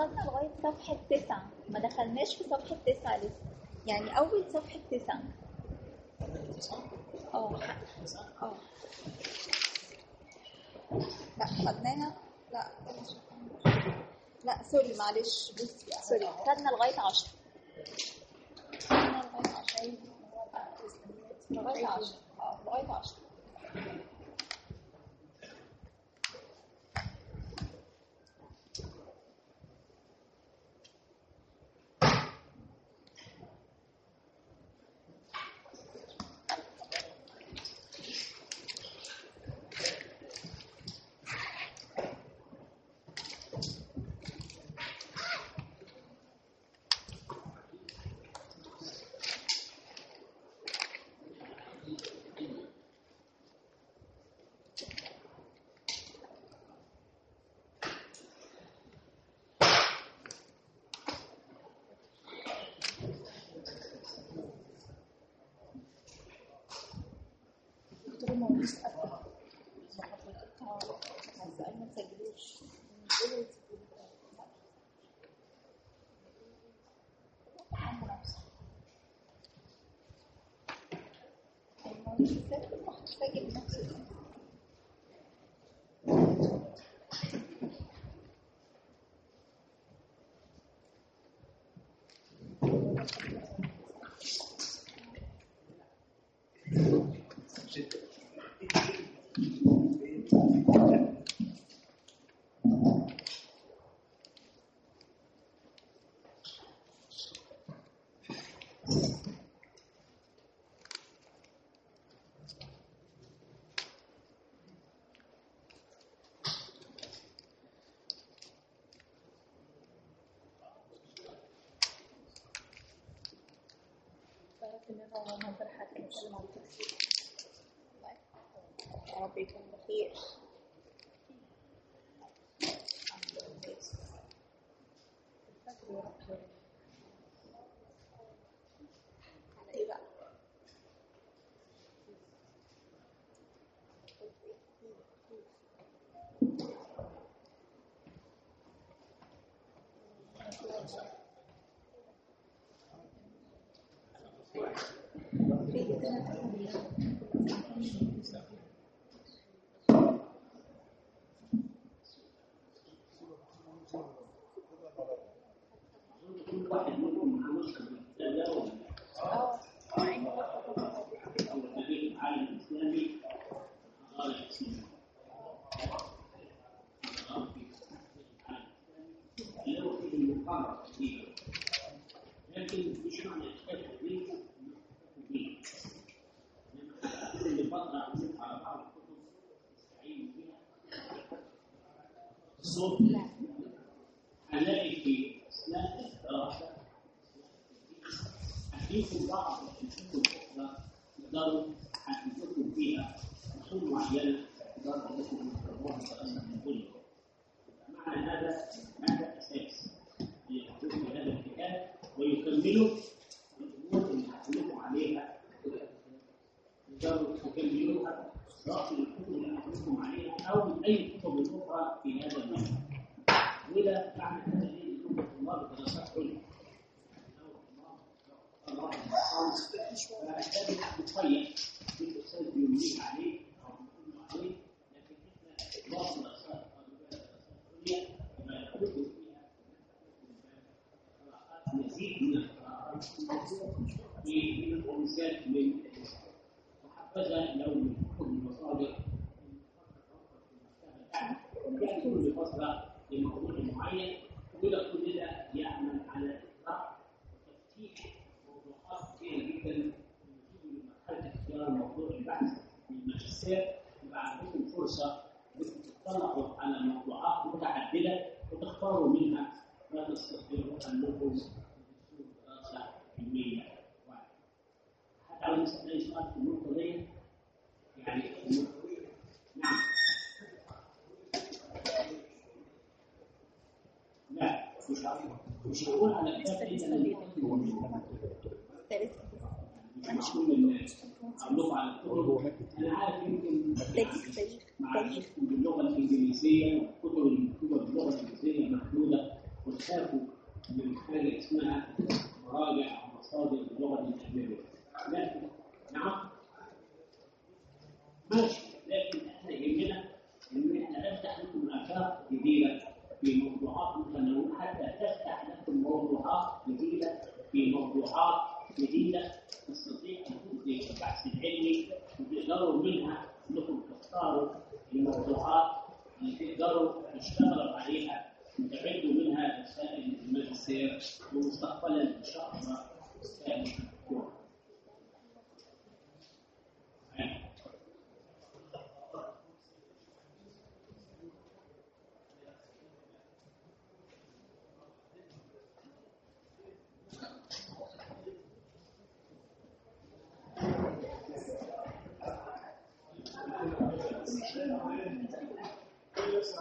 وصلنا لغاية صفحة تسعة. ما دخلناش في صفحة تسعة لسه. يعني أول صفحة تسعة. آه آه لا خدناها. لا لا sorry معلش. بصي sorry. خدنا لغاية عشرة. خدنا لغاية عشرة. لغاية عشرة. تعرف ان أنا منظر حد بتكلم عن التكسير يا رب يكون بخير على لكن مش معنى اختلاف الدين كل فترة أمسك على بعض الكتب استعين بها الصوت. هنلاقي في أثناء الدراسة هديكم بعض الكتب الأخرى. تقدروا هتكتبوا فيها. أصول معينة تقدروا أنكم تقدروها دراسة من كل. معنى هذا هذا للحدوث في هذا الكتاب ويكمله. الأمور اللي هتكلموا عليها. تقدروا تكملوها. سواء من اللي هنحكم عليها أو من أي كتب أخرى في هذا المجال وده معنى هذا إيه؟ إنكم طلاب الدراسات كلها الله فهذا متخيل في الأستاذ بيمليك عليه أو بيقول عليه لكن إحنا طلاب الدراسات العليا ما يكتب فيها مزيد من القراءات في الإنسان من وحبذا لو من كتب المصادر يعني كل فترة لموضوع معين كل ده يعمل على إطلاق وتفتيح موضوعات كثيرة جدا من مرحلة اختيار موضوع البحث من الماجستير يبقى عندكم فرصة انكم تطلعوا على موضوعات متعددة وتختاروا منها ما تستطيعوا أنكم دراسة علمية واحدة. حتى لو نسأل أي سؤال في النقطة دي يعني النقطة دي نعم لا مش هقول مش كل الناس أقول على الكتب أنا عارف يمكن تاريخ باللغة الانجليزيه كتب كتب اللغة الانجليزيه محدوده وتخافوا من حاجة اسمها مراجع أو مصادر اللغة الاجنبيه لكن نعم ماشي لكن إحنا يهمنا ان إحنا نفتح لكم افاق جديده في موضوعات متنوعة حتى تفتح لكم موضوعات جديدة في موضوعات جديدة تستطيع أن تبدي البحث العلمي وتقدروا منها انكم تختاروا الموضوعات اللي تقدروا تشتغلوا عليها وتعدوا منها رسائل الماجستير ومستقبلا إن شاء الله رسائل الدكتوراه. بس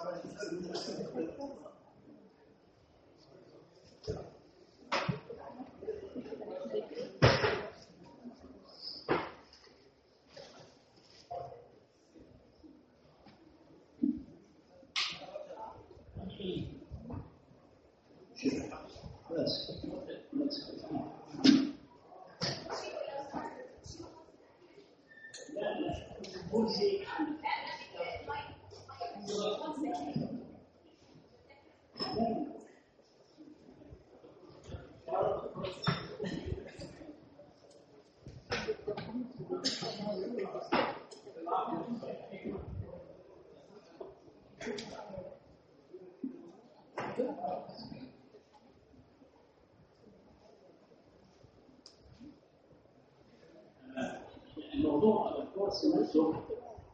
الموضوع الكورس نفسه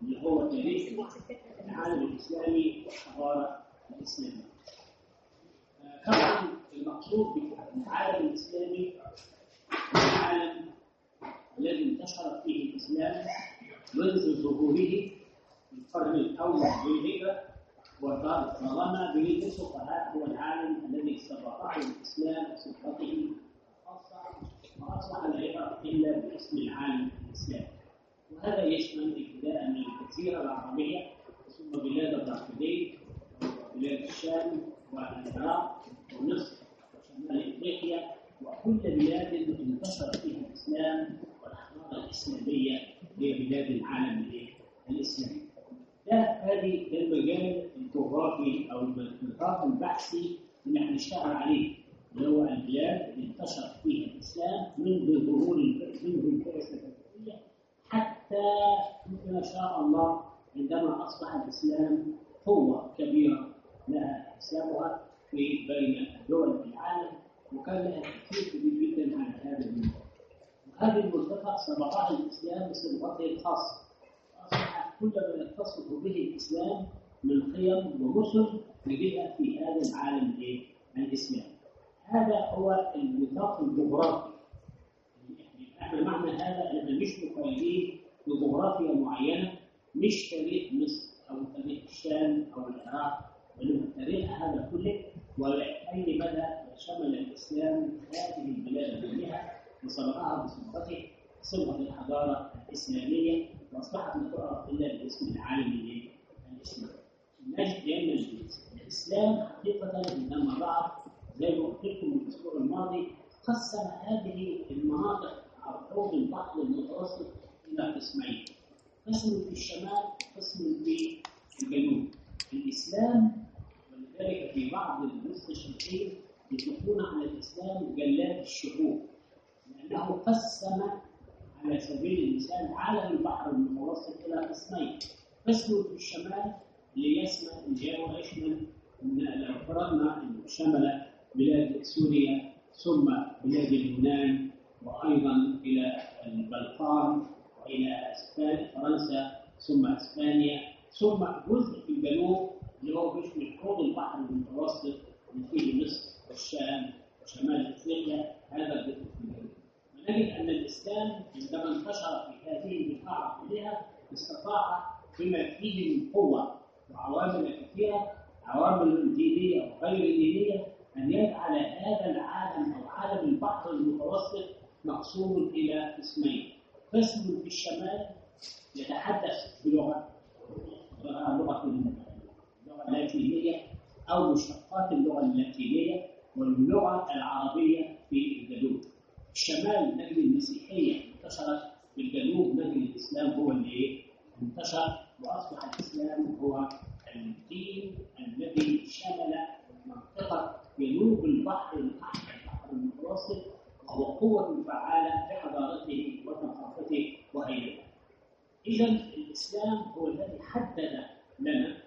اللي هو تاريخ العالم الإسلامي والحضاره الاسلاميه. آه، طبعا المقصود بالعالم الإسلامي العالم الذي انتشر فيه الإسلام منذ ظهوره في القرن الأول للهجره وطالما بيدرسه فهذا هو العالم الذي استطاعه الإسلام الخاصه واصبح لا يعرف إلا باسم العالم الاسلامي. وهذا يشمل ابتداء من الجزيره العربية ثم بلاد الرافدين وبلاد الشام والعراق ومصر وشمال إفريقيا وكل بلاد انتشر فيها الإسلام والحضاره الاسلاميه هي بلاد العالم الإيه؟ الاسلامي. ده هذه ده المجال الجغرافي أو النطاق البحثي اللي هنشتغل عليه اللي هو البلاد اللي انتشر فيها الإسلام منذ ظهور منذ الفتويه حتى ما شاء الله عندما أصبح الإسلام قوة كبيرة لها حسابها في بين دول العالم وكان لها تاثير كبير جدا على هذا المنطقة. وهذه المنطقة سبقها الإسلام بسلطته الخاصه. أصبح كل ما يتصف به الإسلام من قيم ومثل نجدها في هذا العالم؟ الإسلامي. هذا هو النطاق الجغرافي. إحنا معنى هذا أن مش مقيدين بجغرافيا معينة مش تاريخ مصر أو تاريخ الشام أو العراق وانما التاريخ هذا كله ولاي مدى شمل الإسلام هذه البلاد كلها وسبقها بسلطته صبغه الحضاره الإسلامية واصبحت لا تعرف إلا باسم العالم الإيه؟ الاسلامي. نجد لأن الإسلام حقيقة عندما ظهر زي ما قلت لكم الأسبوع الماضي قسم هذه المناطق على حوض البحر المتوسط إلى قسمين قسم في الشمال وقسم في الجنوب الإسلام ولذلك في بعض المستشرقين يطلقون على الإسلام جلاد الشعوب لأنه قسم على سبيل المثال عالم البحر المتوسط إلى قسمين. قسم في الشمال ليشمل يشمل إن لو فرضنا انه شمل بلاد سوريا ثم بلاد اليونان وأيضا إلى البلقان وإلى اسبانيا فرنسا ثم أسبانيا. ثم جزء في الجنوب اللي هو بيشمل حوض البحر المتوسط اللي فيه مصر والشام وشمال أفريقيا. هذا الجزء في الجنوب. ونجد أن الإسلام عندما انتشر في هذه البقاع كلها استطاع بما فيه من قوة وعوامل كثيرة عوامل دينية وغير دينية أن يجعل هذا العالم أو عالم البحر المتوسط مقسوم إلى قسمين قسم في الشمال يتحدث بلغة لغة اللغة اللاتينية أو مشتقات اللغة اللاتينية واللغة العربية في الجنوب. الشمال نجد المسيحية انتشرت الجنوب نجد الإسلام هو اللي؟ انتشر وأصبح الإسلام هو الدين الذي شمل منطقة جنوب البحر الأحمر البحر المتوسط وهو قوة فعالة في حضارته وثقافته وهيئته. إذا الإسلام هو الذي حدد لنا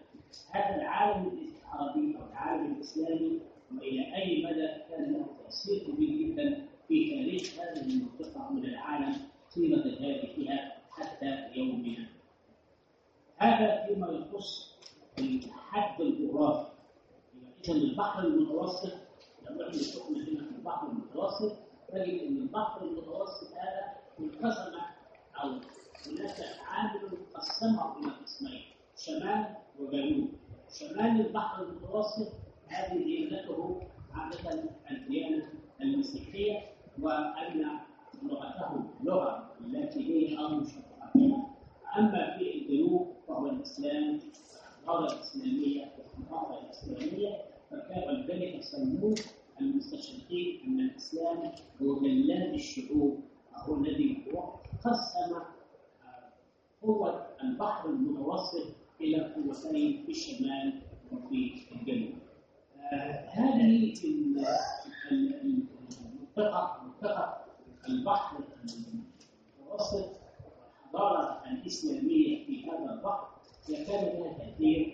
هذا العالم العربي أو العالم الإسلامي وإلى أي مدى كان له تأثير كبير جدا في تاريخ هذه المنطقة من العالم طيلة تاريخها حتى يومنا. هذا فيما يخص الحد الجغرافي. إذا البحر المتوسط لو إحنا شفنا هنا البحر المتوسط نجد أن البحر المتوسط هذا انقسم أو هناك عامل قسمه إلى قسمين شمال وجنوب. شمال البحر المتوسط هذه ديانته عادة الديانة المسيحية وأن لغتهم لغة التي هي أمر شرعية أما في الجنوب فهو الإسلام. الحضارة الإسلامية والثقافة الإسلامية فكان ذلك سموه المستشرقين أن الإسلام هو جلاد الشعوب. هو الذي قسم قوة البحر المتوسط إلى قوتين في الشمال وفي الجنوب. آه هذه المنطقة منطقة البحر المتوسط الحضارة الإسلامية في هذا البحر هي كان لها تأثير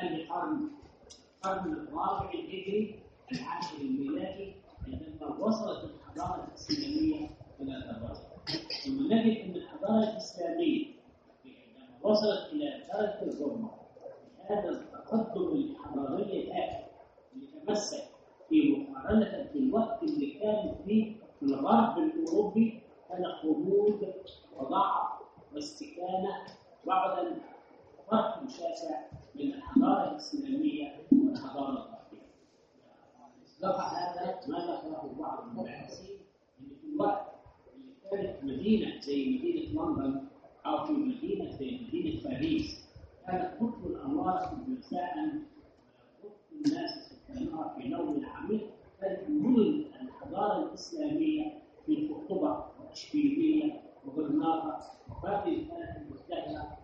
في القرن القرن الرابع الهجري العاشر الميلادي عندما وصلت الحضارة الإسلامية إلى الذروة ثم نجد أن الحضارة الإسلامية عندما وصلت إلى درجة الغربة هذا التقدم الحضاري اللي تمثل في مقارنة بالوقت اللي كان فيه في الغرب الأوروبي كان خمود وضعف واستكانة بعد فرق شاسع بين الحضارة الإسلامية والحضارة الغربية. إصلاح هذا ما ذكره بعض الباحثين أن في الوقت اللي كانت مدينة زي مدينة لندن أو في مدينة زي مدينة باريس كانت تطفئ الأنوار مساء وتطفئ الناس سكانها في نوم عميق كانت مدن الحضارة الإسلامية في قرطبة وأشبيلية وغرناطة وهذه كانت مزدهرة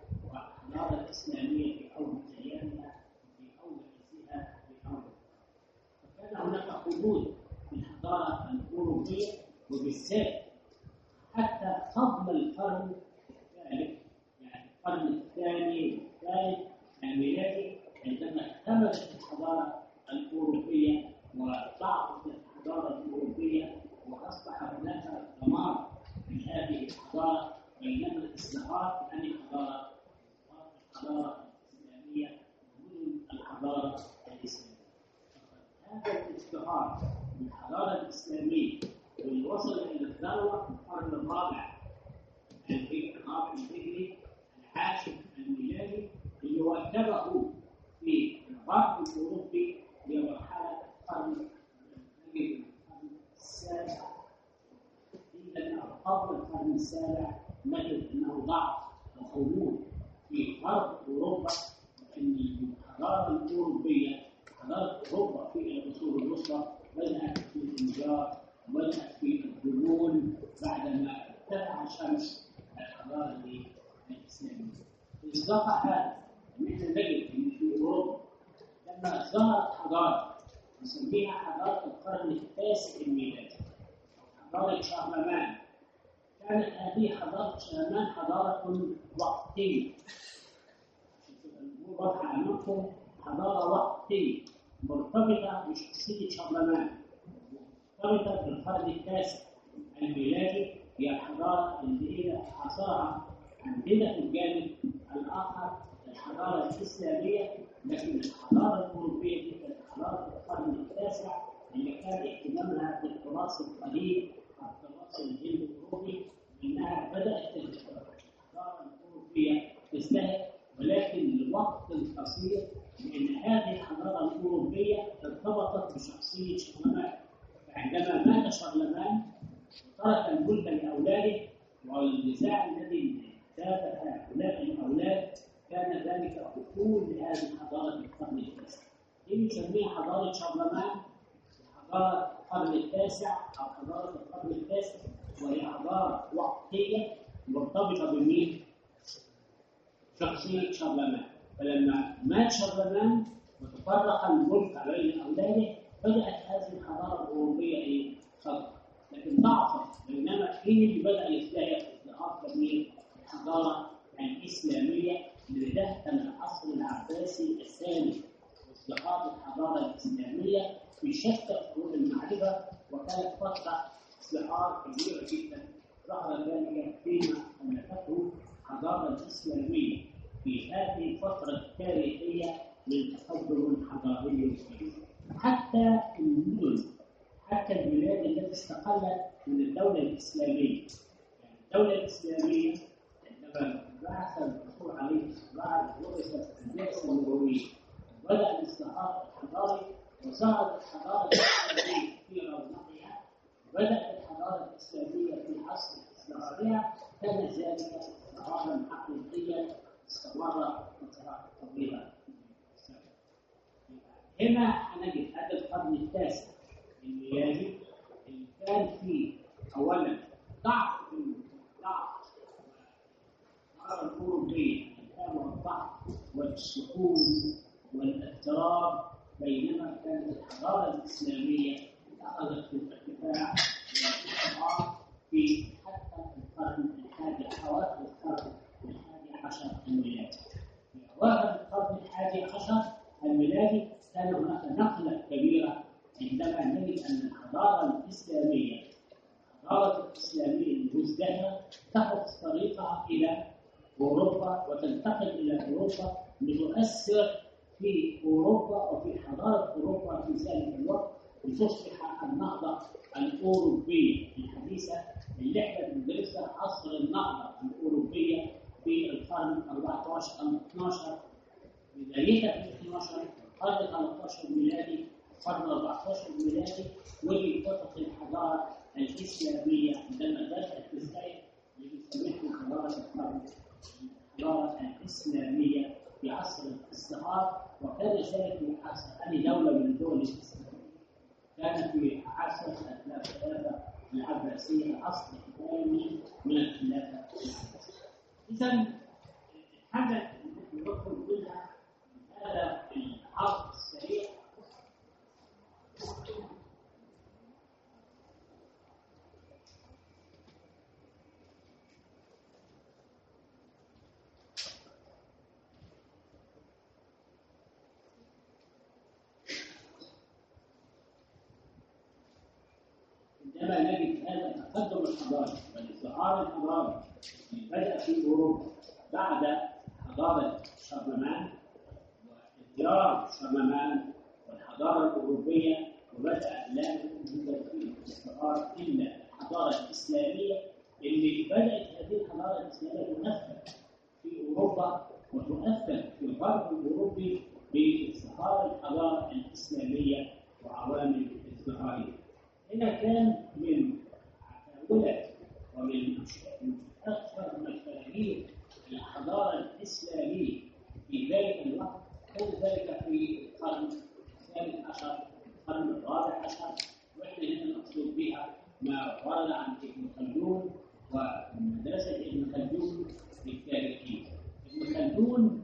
الحضارة الإسلامية في أول كيانها في أول عزها في أول فكان هناك قبول بالحضارة الأوروبية وبالذات حتى قبل القرن الثالث يعني القرن الثاني والثالث الميلادي عندما اكتملت الحضارة الأوروبية وضعفت الحضارة الأوروبية وأصبح هناك دمار في هذه الحضارة بينما الازدهار عن الحضارة الحضاره الإسلامية ومن الحضاره الإسلامية. هذا الازدهار من الحضارة الإسلامية واللي وصل إلى الذروه في القرن الرابع الرابع الهجري العاشر الميلادي اللي واكبه في الغرب الاوروبي لمرحلة القرن السابع. إلا القرن السابع نجد انه ضعف وخمول في غرب أوروبا وان الحضارة الأوروبية حضارة أوروبا في العصور الوسطى بدأت في الانجار وبدات في الظلول بعدما ارتفع الشمس الحضارة الاسلاميه. اصدق هذا نحن نجد ان في أوروبا لما ظهرت حضارة نسميها حضارة القرن التاسع الميلادي حضارة شارلمان كانت هذه حضارة شارلمان حضارة وقتيه واضحه امامكم حضارة وقتيه مرتبطة بشخصية شارلمان مرتبطة بالقرن التاسع. الميلادي هي الحضاره اللي هي عصرها عندنا في الجانب الآخر الحضارة الإسلامية لكن دي كانت حضاره القرن التاسع اللي كان اهتمامها بالتراث القديم. انها بدات الحضاره الاوروبيه تزدهر ولكن لوقت قصير لأن هذه الحضاره الاوروبيه ارتبطت بشخصيه شارلمان فعندما مات شارلمان ترك الملك لاولاده والنزاع الذي دافع هؤلاء الاولاد كان ذلك اصول لهذه الحضاره في القرن التاسع. دي نسميها حضاره شارلمان حضاره القرن التاسع أو حضاره القرن التاسع وهي حضاره وقتية مرتبطة بمين؟ شخصية شارلمان فلما مات شارلمان وتفرق الملك بين اولاده بدأت هذه الحضارة الأوروبية إيه؟ خطر لكن ضعفت بينما حين اللي بدأ يزدهر ازدهار كبير الحضاره الإسلامية اللي كان العصر العباسي الثاني وازدهار الحضارة الإسلامية في شتى فروع المعرفه وكانت فترة ازدهار كبيرة جدا. ظهر ذلك فيما املكته الحضاره الاسلاميه في هذه الفترة التاريخية للتقدم الحضاري الكبير حتى المدن حتى البلاد التي استقلت من الدولة الإسلامية. يعني الدولة الإسلامية عندما بعث الرسول عليه الصلاة والسلام البعثه النبوية وبدا الازدهار الحضاري وظهرت الحضارة الإسلامية في رونقها وبدات الحضارة الإسلامية في عصر ازدهارها كان ذلك ازدهارا حقيقيا استمر فترة طويلة. هنا نجد هذا القرن التاسع الميلادي اللي كان فيه أولا ضعف ضعف كان الضعف والسكون والاضطراب بينما كانت الحضاره الاسلاميه اخذت في الارتفاع والاستقرار في حتى القرن الحادي اواخر القرن الحادي عشر الميلادي في اواخر القرن الحادي عشر الميلادي كان هناك نقله كبيره عندما نجد ان الحضاره الاسلاميه الحضاره الاسلاميه المزدهره تاخذ طريقها إلى اوروبا وتنتقل إلى اوروبا لتؤثر في اوروبا وفي حضاره اوروبا في ذلك الوقت لتصبح النهضه الاوروبيه الحديثه اللي إحنا بندرسها عصر النهضه الاوروبيه في القرن 14 أو 12 بدايتها في 12 القرن 13 ميلادي القرن 14 ميلادي واللي فتره الحضاره الاسلاميه عندما بدات تزدهر اللي بنسميها حضاره القرن الحضاره الاسلاميه في عصر الازدهار وكان ذلك في عصر أي دولة من الدول الإسلامية كان في عصر الخلافة العباسية العصر الثاني من الخلافة العباسية إذا الحاجة التي ندخل منها هذا العصر السريع انما نجد هذا الحضاري والازدهار الحضاري اللي بدا في اوروبا بعد حضاره شارلمان وازدهار شارلمان والحضاره الاوروبيه وبدا لا يوجد فيه ازدهار الا الحضاره الاسلاميه اللي بدات هذه الحضاره الاسلاميه تؤثر في اوروبا وتؤثر في الغرب الاوروبي بازدهار الحضاره الاسلاميه وعوامل ازدهارها. هنا كان من عتاولة ومن أكثر مشاهير الحضاره الاسلاميه في ذلك الوقت كان ذلك في القرن الثالث عشر القرن الرابع عشر وإحنا هنا نقصد بها ما ورد عن ابن خلدون ومدرسه ابن خلدون التاريخيه. ابن خلدون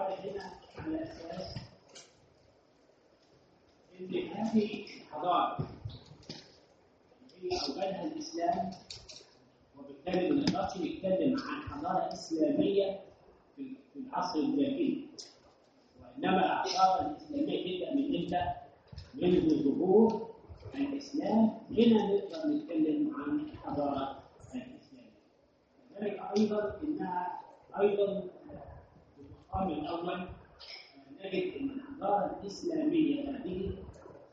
بنقول على أساس أن هذه الحضاره هي اوجدها الإسلام وبالتالي ما نقدرش نتكلم عن حضارة اسلاميه في العصر الجاهلي وانما الحضاره الاسلاميه تبدا من إمتى؟ منذ ظهور الاسلام هنا نقدر نتكلم عن الحضاره الاسلاميه. كذلك أيضا انها أيضا في المقام الأول نجد إن الحضاره الإسلامية هذه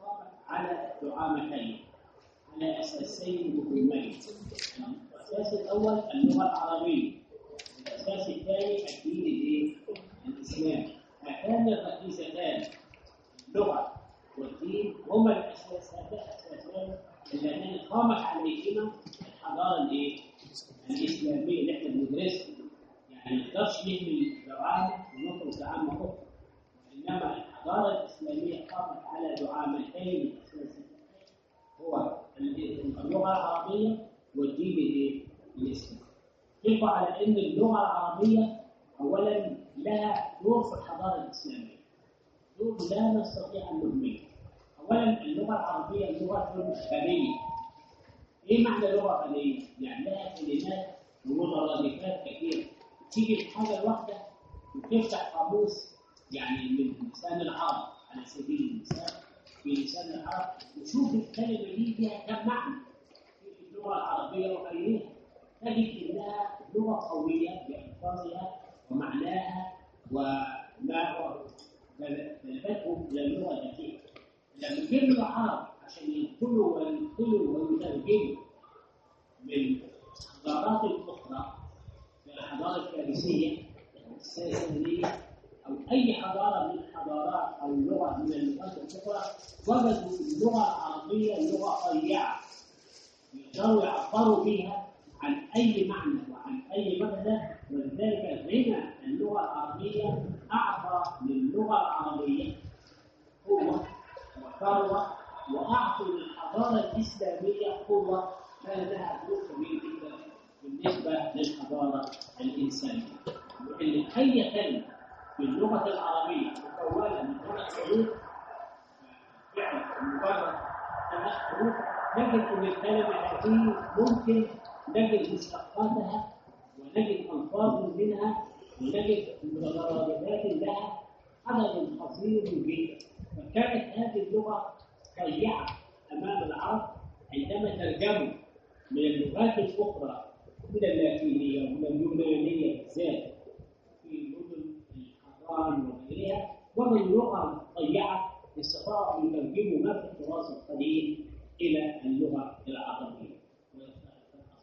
قامت على دعامتين على أساسين مهمين. الأساس الأول اللغة العربية. الأساس الثاني الدين؟ الإسلامي. هاتان الركيزتان اللغة والدين هما الاساسان الاساسان اللذان قامت عليهما الحضارة الايه؟ الإسلامية اللي إحنا بندرسها ما نقدرش نهمل دعامه ونترك دعامه أخرى إنما الحضارة الإسلامية قامت على دعامتين اساسيتين هو اللغة العربية والدين؟ الإسلامي. يبقى على أن اللغة العربية اولا لها دور في الحضارة الإسلامية. دور لا نستطيع أن نهمله. اولا اللغة العربية لغه غنيه. إيه معنى لغه غنيه؟ يعني لها كلمات ومترادفات كثيرة. تيجي الحاجة الواحده وتفتح قاموس يعني من لسان العرب على سبيل المثال في لسان العرب وشوف الكلمة دي فيها كم معنى في اللغة العربية وغيرها. تجد إنها لغة قوية بالفاظها ومعناها وما دلالتهم إلى اللغة التي لما جبنا العرب عشان ينقلوا وينقلوا ويترجموا من الحضارات الأخرى الحضارة الفارسية الساسانية أو أي حضارة من الحضارات أو لغة من اللغات الأخرى وجدوا اللغة العربية لغة طيعة يقدروا يعبروا بها عن أي معنى وعن أي مغزى ولذلك غنى اللغة العربية أعطى للغة العربية. قوة وثروة وأعطوا للحضارة الإسلامية قوة كان لها دور كبير جدا بالنسبة للحضارة الإنسانية أي كلمة في اللغة العربية مكونة من ثلاث حروف فعل مجرد ثلاث حروف نجد أن الكلمة هذه ممكن نجد مشتقاتها ونجد ألفاظ منها ونجد متضاربات لها عدد قصير جدا. فكانت هذه اللغة طيعة أمام العرب عندما ترجموا من اللغات الأخرى من اللاتينية ومن اليونانية بالذات. الحضارة وغيرها ومن اللغة الطيعة استطاعوا أن يترجموا ما في التراث القديم إلى اللغة العربية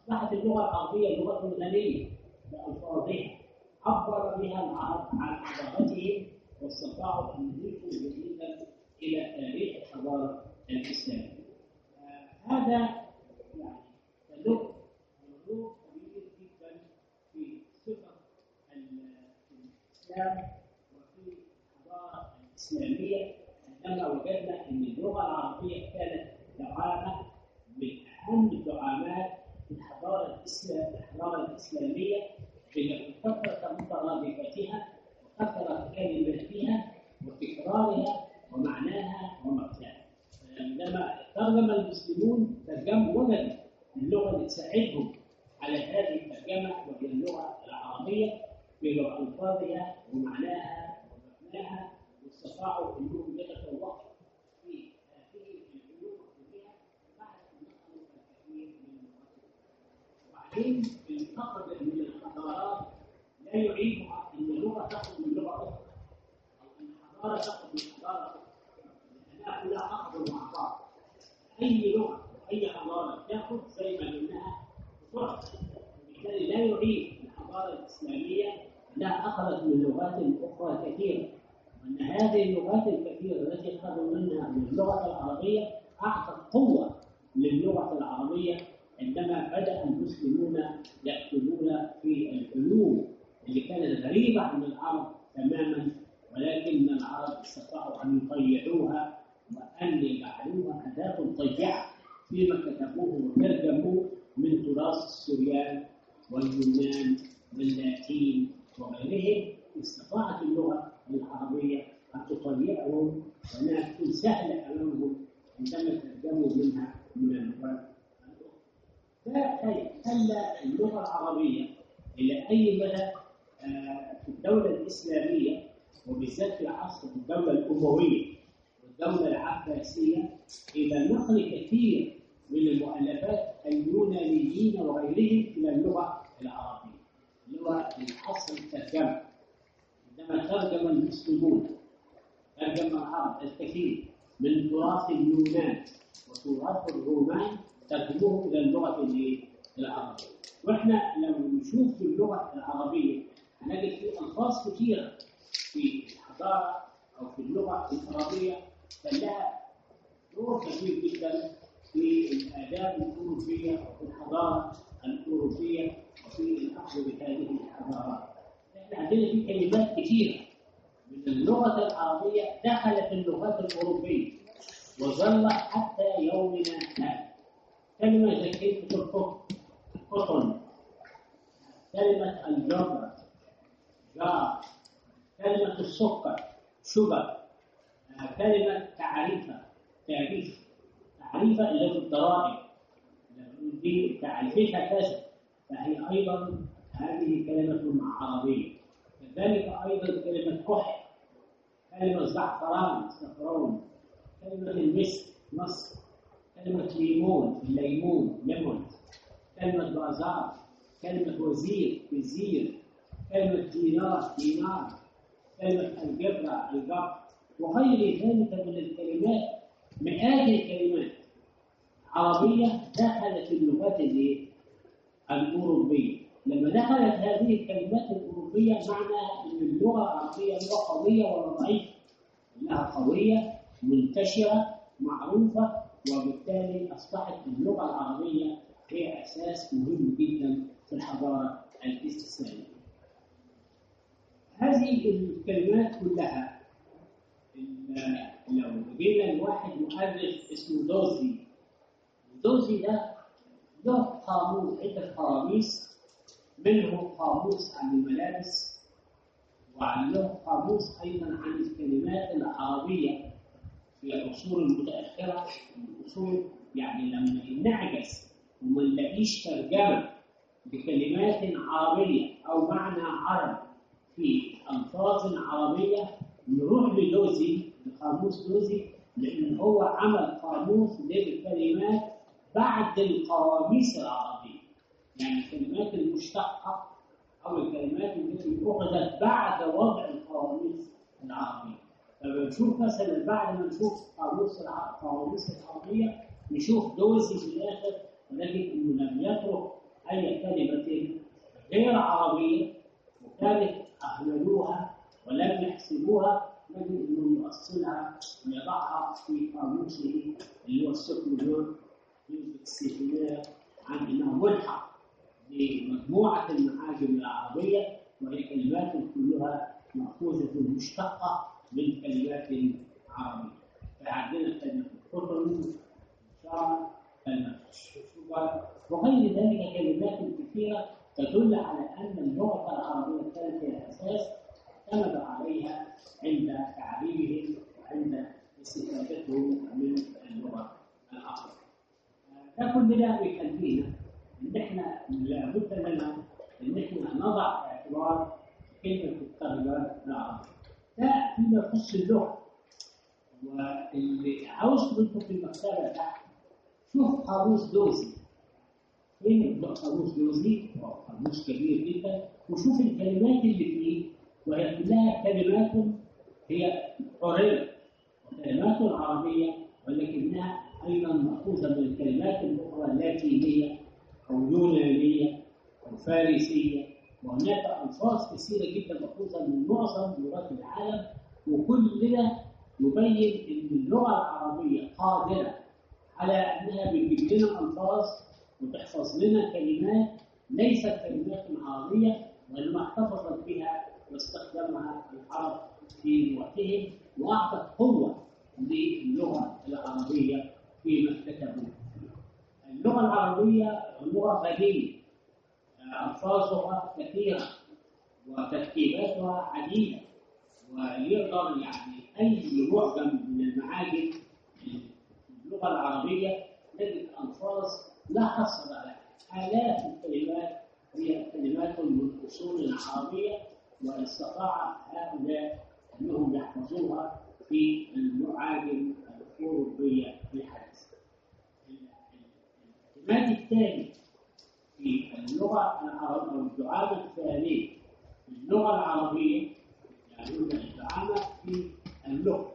أصبحت اللغة العربية لغة غنية بألفاظها عبر بها العرب عن حضارتهم واستطاعوا أن يضيفوا جديدا إلى تاريخ الحضارة الإسلامية. آه هذا يعني تدل على كبير جدا في صفة الإسلام وفي الإسلامية عندما وجدنا أن اللغة العربية كانت دعامة من أهم الدعامات في الحضارة الإسلام الحضارة الإسلامية بكثرة مترادفتها وكثرة كلماتها وتكرارها ومعناها ومغزاها. عندما ترجم المسلمون ترجموا وجدوا اللغة اللي تساعدهم على هذه الترجمة وهي اللغة العربية بألفاظها ومعناها ومبناها واستطاعوا أنهم يتفوقوا في هذه العلوم كلها بعد أن نقلوا الكثير من اللغات وبعدين النقد من الحضارات لا يعيبها أن اللغة تأخذ من لغة أخرى. أو أن الحضارة تأخذ من حضارة أخرى. لأنها كلها أخذ مع بعض. أي لغة أي حضارة تأخذ زي ما قلناها بسرعة وبالتالي لا يعيب الحضارة الإسلامية أنها أخذت من لغات أخرى كثيرة. وأن هذه اللغات الكثيرة التي أخذوا منها من اللغة العربية أعطت قوة للغة العربية عندما بدأ المسلمون يكتبون في العلوم اللي كانت غريبة عن العرب تماما ولكن العرب استطاعوا أن يطيعوها وأن يجعلوها أداة طيعة فيما كتبوه وترجموه من تراث السوريان واليونان واللاتين وغيرهم. استطاعت اللغة العربية أن تطيعهم وأنها تكون سهلة أمامهم عندما ترجموا منها من اللغات الأخرى. خلى اللغة العربية إلى أي مدى في الدولة الإسلامية وبالذات في عصر الأموية والدولة العباسية إلى نقل كثير من المؤلفات اليونانيين وغيرهم إلى اللغة العربية. اللغة العصر الترجمة عندما ترجم المسلمون ترجم العرب الكثير من تراث اليونان وتراث الرومان ترجموه إلى اللغة العربية. وإحنا لو نشوف اللغة العربية هنجد في ألفاظ كثيرة في الحضارة أو في اللغة العربية كان لها دور كبير جدا في الآداب الأوروبية وفي الحضارة الأوروبية وفي الأخذ بهذه الحضارات. إحنا عندنا في كلمات كثيرة من اللغة العربية دخلت اللغات الأوروبية وظلت حتى يومنا هذا. كلمة زي كلمة القطن كلمة الجبر جار كلمة السكر شجر كلمة تعريفة تعريف تعريفة اللي هي الضرائب دي تعريفتها كذا فهي أيضا هذه كلمة عربية كذلك أيضا كلمة كحل كلمة زعفران زعفران كلمة المسك مصر كلمة ليمون ليمون كلمة بازار كلمة وزير وزير. كلمة دينار دينار. كلمة الجبرة الجبر وغير ذلك من الكلمات. مئات الكلمات؟ عربية دخلت اللغات؟ الأوروبية. لما دخلت هذه الكلمات الأوروبية معنى أن اللغة العربية لغة قوية ولا ضعيفة؟ إنها قوية منتشرة معروفة. وبالتالي أصبحت اللغة العربية هي أساس مهم جدا في الحضارة الاستسلامية. هذه الكلمات كلها لو جينا لواحد مؤلف اسمه دوزي دوزي ده له قاموس عدة قواميس منه قاموس عن الملابس وعن له قاموس أيضا عن الكلمات العربية العصور المتأخرة العصور يعني لما نعجز وما نلاقيش ترجمة بكلمات عربية أو معنى عربي في ألفاظ عربية نروح لدوزي لقاموس دوزي لأن هو عمل قاموس للكلمات بعد القواميس العربية. يعني الكلمات المشتقة أو الكلمات التي أخذت بعد وضع القواميس العربية. فبنشوف مثلا بعد ما نشوف قاموس الع- القواميس العربية نشوف دوزي في الآخر ونجد إنه لم يترك أي كلمة غير عربية وكانت أهملوها ولم يحسبوها نجد إنه يؤصلها ويضعها في قاموسه اللي هو السكر في الستينات عن إنه ملحق بمجموعة المعاجم العربية وهي كلمات كلها مأخوذة مشتقة من كلمات عربية. فعندنا كلمة القطن الشعر كلمة الشبر وغير ذلك كلمات كثيرة تدل على أن اللغة العربية كانت هي الأساس اعتمد عليها عند تعريبهم وعند استفادتهم من اللغة العربية. ده كل ده بيخلينا ان إحنا لابد لنا أن إحنا نضع اعتبار كلمة الترجمه العربية. ده فيما يخص اللغة. واللي عاوز منكم في المكتبه تحت شوف قاموس دوزي. فين قاموس دوزي؟ هو قاموس كبير جدا. وشوف الكلمات اللي فيه. وهي كلها كلمات هي حريه وكلمات عربية ولكنها أيضا مأخوذة من الكلمات الأخرى اللاتينية أو يونانية أو فارسية. وهناك ألفاظ كثيرة جدا ماخوذه من معظم لغات العالم وكل ده يبين إن اللغة العربية قادرة على إنها بتجيب لنا ألفاظ وتحفظ لنا كلمات ليست كلمات عربية وانما احتفظت بها واستخدمها العرب في وقتهم وأعطت قوة للغة العربية فيما اكتتبوا اللغة العربية لغة غنيه الفاظها كثيرة وتركيباتها عديدة ويقدر يعني أي معجم من المعاجم في اللغة العربية تجد ألفاظ لا حصر لها آلاف الكلمات هي كلمات من اصول عربيه واستطاع هؤلاء أنهم يحفظوها في المعاجم الأوروبية الحديثه. الاعتماد الثاني في أو الدعامه الثانية في اللغة العربية يعني الدعامة في اللغة.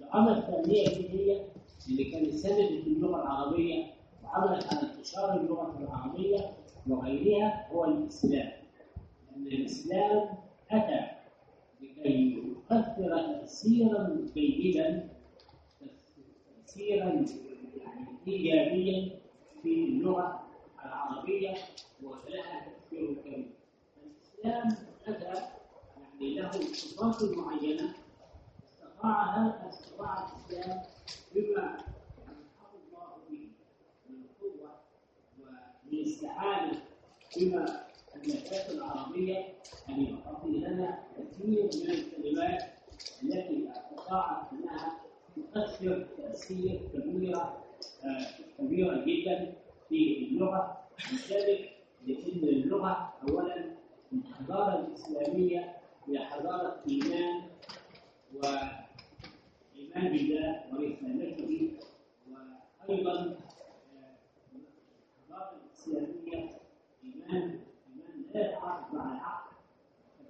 الدعامة الثانية دي هي اللي كانت سندت اللغة العربية وعملت على انتشار اللغة العربية وغيرها هو الإسلام. لأن الإسلام أتى لكي يؤثر تاثيرا جيدا تاثيرا يعني ايجابيا في اللغة العربية ولها تاثير كبير. الاسلام اتى يعني له صفات معينة استطاع هذا استطاع الإسلام بما ينحط الله به من قوه ومن استعانه بما اللهجات العربية ان يعطي لنا كثير من الكلمات التي استطاعت انها تؤثر تأثير كبيرة آه، كبيرة جدا في اللغة لذلك لأن اللغة اولا الحضاره الإسلامية هي حضارة إيمان وايمان بالله ورسالته وأيضا آه، الحضاره الإسلامية إيمان إيمان لا يتعارض مع العقل.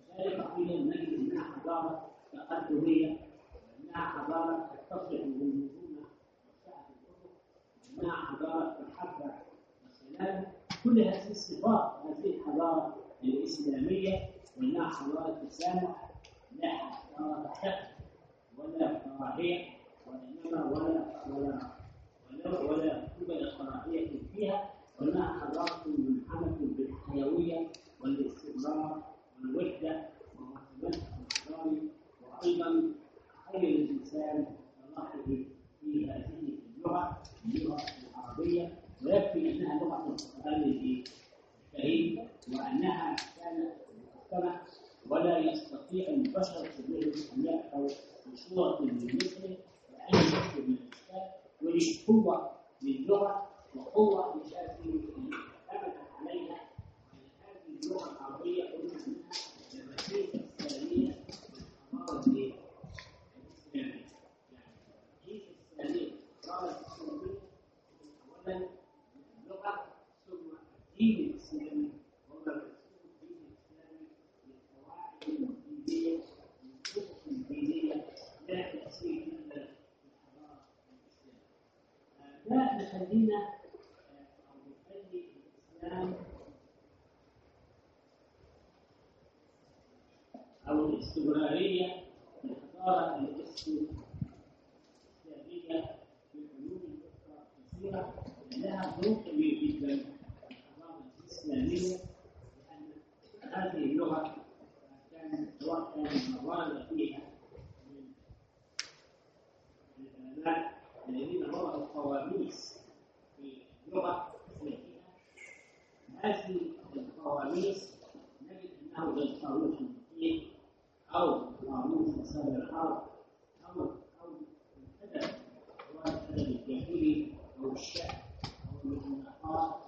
كذلك أيضا نجد انها حضارة تقدمية وانها حضارة تصلح بالمرونه حضارة الحبه والسلام كل هذه الصفات هذه الحضارة الإسلامية وإنها حضارة تسامح لا حضارة حقد ولا كراهيه وانما ولا ولا ولا ولا قبل كراهيه فيها وإنها حضارة منحنة بالحيوية والاستمرار والوحدة وهو التمسك الحضاري وأيضا خير الإنسان صلاحه في هذه اللغة اللغة العربية. ويكفي انها لغه القران الكريم وأنها كانت محكمه ولا يستطيع البشر كلهم أن يأتوا بصورة من مثله لاي شكل من الاشكال ولي قوه للغة وقوة لشكل ابدا عليها هذه اللغة العربية قلنا إنها الاسلاميه يعني الاسلاميه اولا الدين الاسلامي وما الرسول الدين الاسلامي للقواعد الدينيه والحقوق الدينيه لا تاثير الا للحضاره الاسلاميه. ده يخلينا أو يخلي الاسلام أو الاستمراريه الحضاره الاسلاميه في العلوم الاخرى كثيره لها ظروف كبير جدا الاسلاميه لأن هذه اللغة كان سواء كان موارد فيها من العلماء الذين وضعوا قواميس في اللغة الاسلاميه هذه القواميس نجد انه زي قاموس المفيد أو قاموس مسائل الحرب أو أو الادب سواء الادب الجاهلي أو الشعر أو المصنفات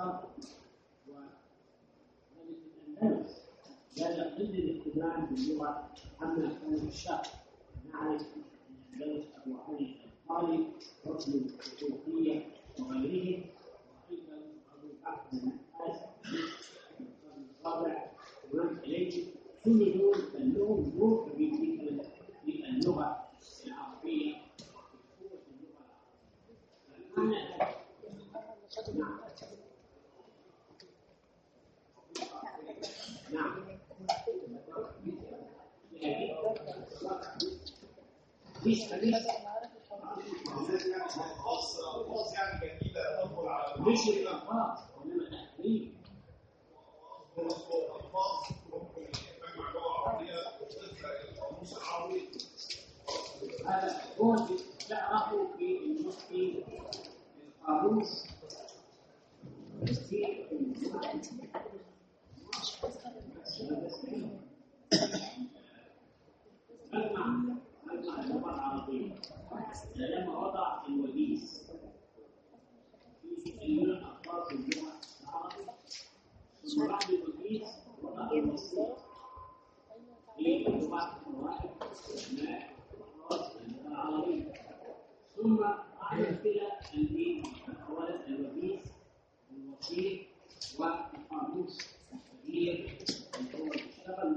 وملك الاندلس لا يقل الاهتمام باللغة عما كان الشرق نعرف الاندلس ابو علي القاري ركن الحقوقيه وغيرهم وأيضا ابو بكر في القرن الرابع ومن اليه كل دول كان لهم دور كبير جدا في اللغة العربيه في قوه اللغة العربيه معنى نعم ليش ليش مش الالفاظ وانما التحريم هذا هو تعرفه المسلم القاموس في المعنى المعنى اللغة العربيه لما وضع الوديس في تسليم الألفاظ اللغة العربية ثم بعد الوديس وضع الوسيط في اللغة الواحد ما الألفاظ اللغة العربية ثم بعد كده الدين أولا الوديس والوسيط والقاموس الكبير اللي هو اشتغل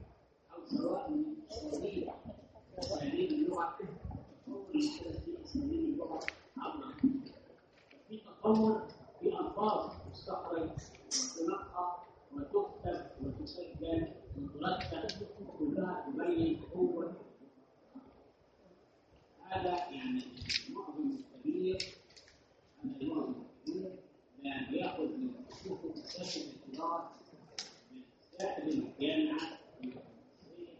اللغة تطور الحدث في اساليب اللغة عبر في تطور في الفاظ تستخرج وتنقى وتكتب وتسجل وترتب كلها تبين قوه هذا يعني مؤسسة التجارة بتستخدم الجامعة المصرية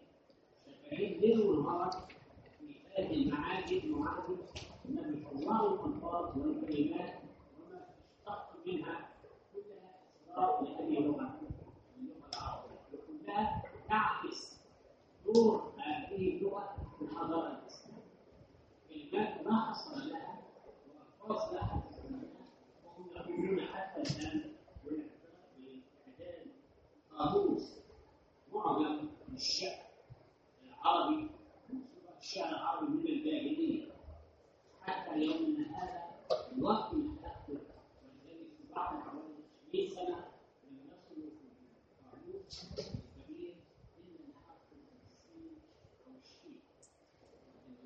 شغالين ليل ونهار في هذه المعاهد معاهد إنهم يطلعوا الألفاظ والكلمات وما تشتق منها كلها إصدار لهذه اللغة اللغة العربية وكلها تعكس دور هذه اللغة في الحضارة الإسلامية كلمات ما حصل لها وألفاظ لا حصر لها وهم يقولون حتى الآن بإعداد قاموس معظم الشعر العربي الشعر العربي من الجاهلية حتى يومنا هذا الوقت يتأخر ولذلك بعد حوالي 20 سنة لم يصلوا في القاموس الكبير إلا لحق التفسير أو الشيء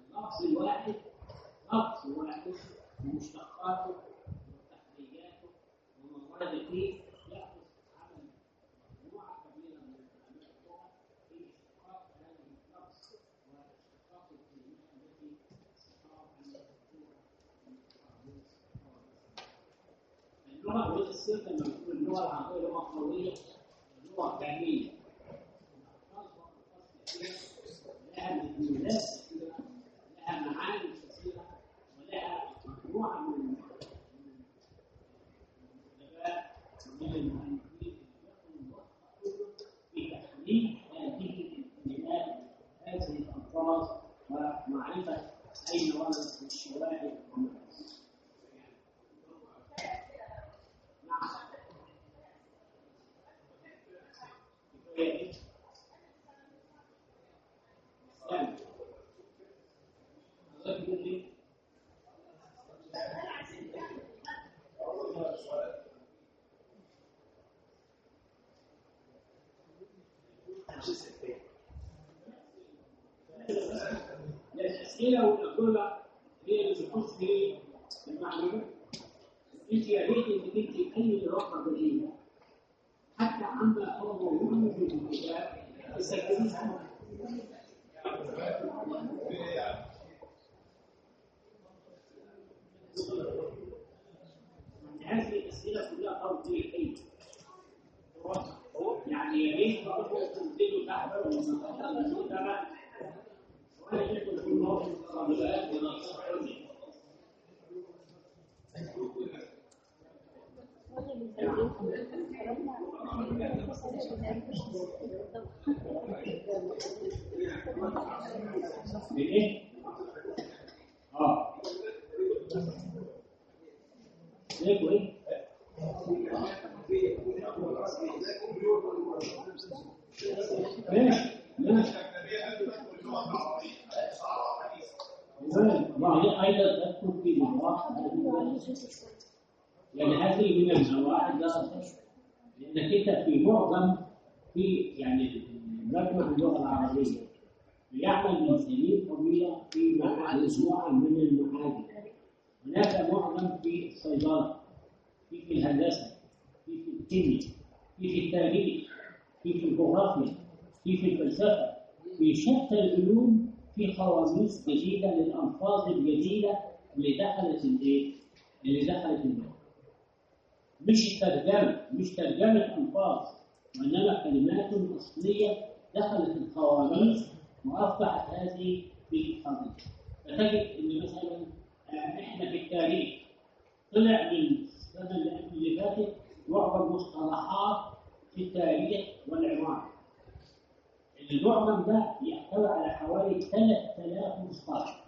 اللفظ الواحد لفظ واحد بمشتقاته وتحريجاته وما ورد فيه يأخذ عمل مجموعة كبيرة من علماء اللغة في اشتقاق هذا اللفظ واشتقاق الكلمات التي استطاعوا أن يكتبوها في القاموس اللغة هو السر لما نقول اللغة العربية لغة قوية لغة كاملة الألفاظ وألفاظ كثيرة لها مدلولات كثيرة لها معاني كثيرة ولها مجموعة من من الأدباء ومن المؤلفين في تحليل هذه الألفاظ ومعرفة أين وردت الشواهد. الأسئلة والأجوبة هي اللي بتخش في المعلومات. أنت يا أي دراسة بديهية حتى عما هو موجود في الكتاب. هذه الأسئلة كلها توضيحية. يعني يا ريت برضه تنزلوا تحت تحت ولا يكون في موقف إيه؟ آه إيه؟ أيضا تدخل في نطاق يعني هذه من النواحي لانك انت في معظم في يعني مجمع اللغة العربيه بيعمل من سنين طويله في مجموعه من المعاهد هناك معظم في الصيدله في الهندسه في في التاريخ في في الجغرافيا في الفلسفة في شتى العلوم في قواميس جديدة للالفاظ الجديدة اللي دخلت الايه؟ اللي دخلت اللغة. مش ترجمة مش ترجمة الفاظ وإنما كلمات أصلية دخلت القواميس وأصبحت هذه في القضية. فتجد إن مثلا آه، إحنا في التاريخ طلع من قبل اللي فاتت معظم مصطلحات في التاريخ والعماره. المعظم ده يحتوي على حوالي 3000 مصطلح.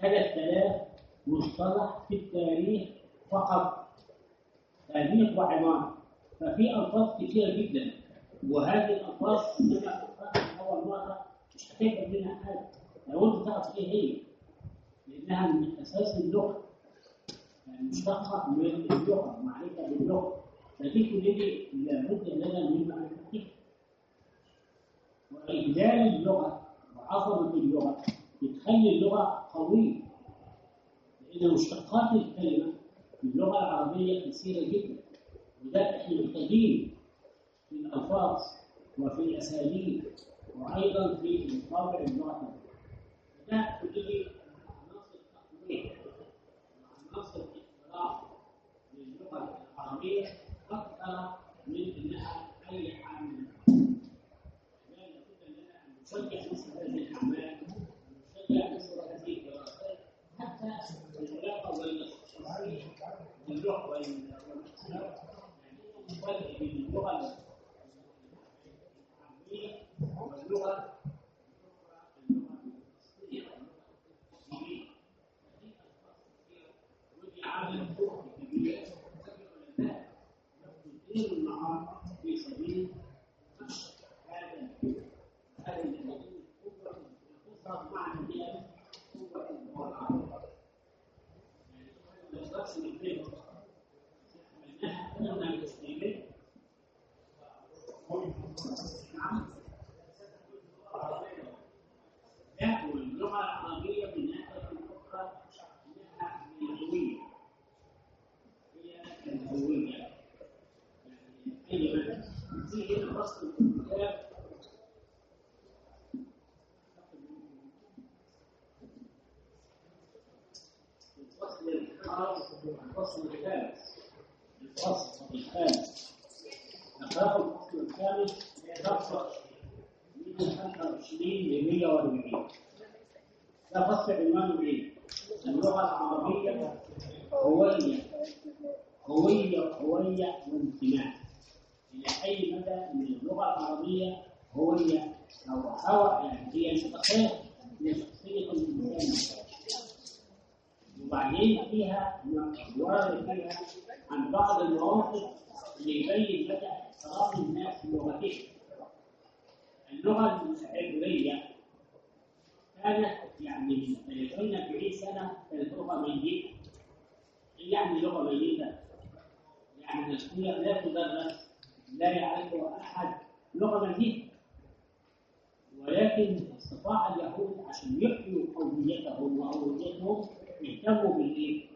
3000 مصطلح في التاريخ فقط. تاريخ وعمارة ففي ألفاظ كثيرة جدا. وهذه الألفاظ عندما تقرأها أول مرة. مش هتفهم منها حاجة. لو أنت تعرف إيه هي. لأنها من أساس اللغة. مشتقة من اللغة معرفة باللغة فدي كلها لابد لنا من معرفتها وإجلال اللغة وعظمة اللغة بتخلي اللغة قوية لأن مشتقات الكلمة في اللغة العربية كثيرة جدا وده إحنا محتاجين في الألفاظ وفي الأساليب وأيضا في طابع اللغة ده كله تقوية وعناصر اختراع للغة العربية أكثر من عامل لا لابد أن نشجع مثل هذه الاعمال نشجع مثل هذه الدراسات. حتى العلاقة بين الصحيح واللغة والمسلم يعني بين اللغة العربيه واللغة ودي عامل فرق كبير تدير النهار في سبيل نشر هذا هذا الذي قوة معنى بها قوة اللغة العربية. يعني بس نبتدي عملناها كلنا المسلمين نعم لا واللغة العربية من ناحية أخرى إنها من الهوية هي الهوية يعني أي من الفصل الخامس الفصل الخامس الفصل الخامس نقرأ الخامس صفحة 125 ل 140 ده فصل عنوانه؟ اللغة العربية هوية هوية هوية وانتماء إلى أي مدى من اللغة العربية هوية أو هوى يعني هي انتقال لشخصية الإنسان وبعدين فيها ورد فيها عن بعض المواقف اللي يبين مدى احترام الناس للغتهم اللغة العبرية كانت يعني من 40 سنة كانت لغة ميتة يعني لغة ميتة؟ يعني نسبيا لا تدرس لا يعرفها أحد لغة ميتة ولكن استطاع اليهود عشان يحيوا قوميتهم وهويتهم اهتموا بالإيه؟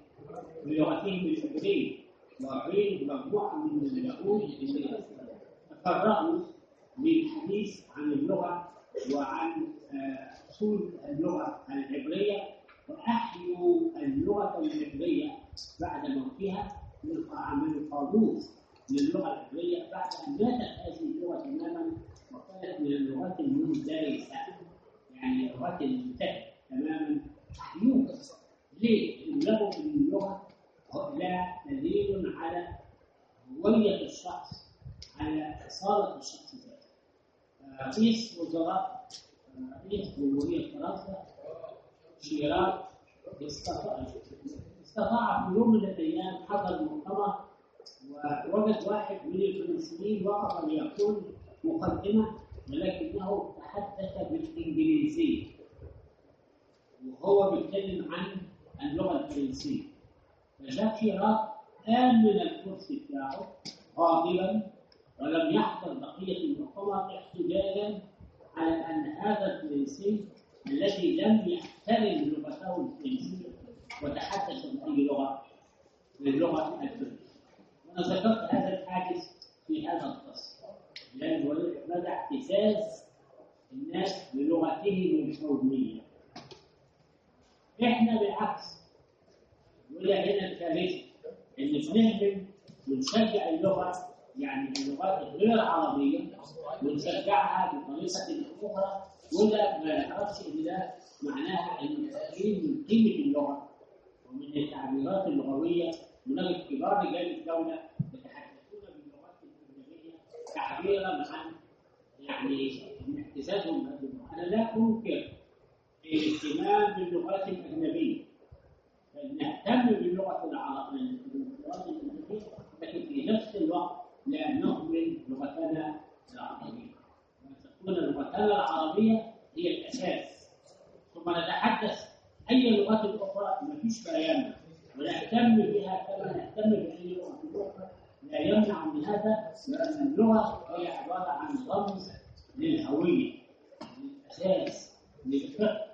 بلغتهم العبرية. وبين مجموعة من اليهود اللي تفرغوا للحديث عن اللغة وعن أصول اللغة العبرية. وأحيوا اللغة العبرية بعد موتها عملوا قاموس للغة العبرية بعد أن ماتت هذه اللغة تماما وكانت من اللغات المندرسة يعني اللغات المنتهية تماما. أحيوها ليه؟ لأنه اللغة لا دليل على هوية الشخص على أصالة الشخص ذاته. رئيس وزراء رئيس جمهورية فرنسا شيراك استطاع استطاع في يوم من الأيام حضر مؤتمر ووجد واحد من الفرنسيين وقف ليقول مقدمة ولكنه تحدث بالإنجليزية وهو بيتكلم عن اللغة الفرنسية. فجاء شيراك قام من الكرسي بتاعه غاضبا ولم يحضر بقية المؤتمر احتجاجا على أن هذا الفرنسي الذي لم يحترم لغته الفرنسية وتحدث بأي لغة باللغة الفرنسية. وأنا ذكرت هذا الحادث في هذا الفصل. لأنه مدى اعتزاز الناس بلغتهم القومية إحنا بالعكس ولا هنا الكارثة إن بنهمل ونشجع اللغة يعني اللغات غير العربية ونشجعها بطريقة أخرى ولا ما نعرفش إن ده معناها التأكيد من قيمة اللغة ومن التعبيرات اللغوية ونجد كبار رجال الدولة يتحدثون باللغات الأجنبية تعبيرا عن يعني اعتزازهم بهذه اللغة أنا لا أنكر الاهتمام باللغات الأجنبية نهتم باللغة العربية باللغات الأجنبية لكن في نفس الوقت لا نهمل لغتنا العربية وأن تكون لغتنا العربية هي الأساس ثم نتحدث أي لغات أخرى ما فيش بيان ونهتم بها كما نهتم بأي لغة أخرى لا يمنع من هذا لأن اللغة هي عبارة عن رمز للهوية للأساس للفقه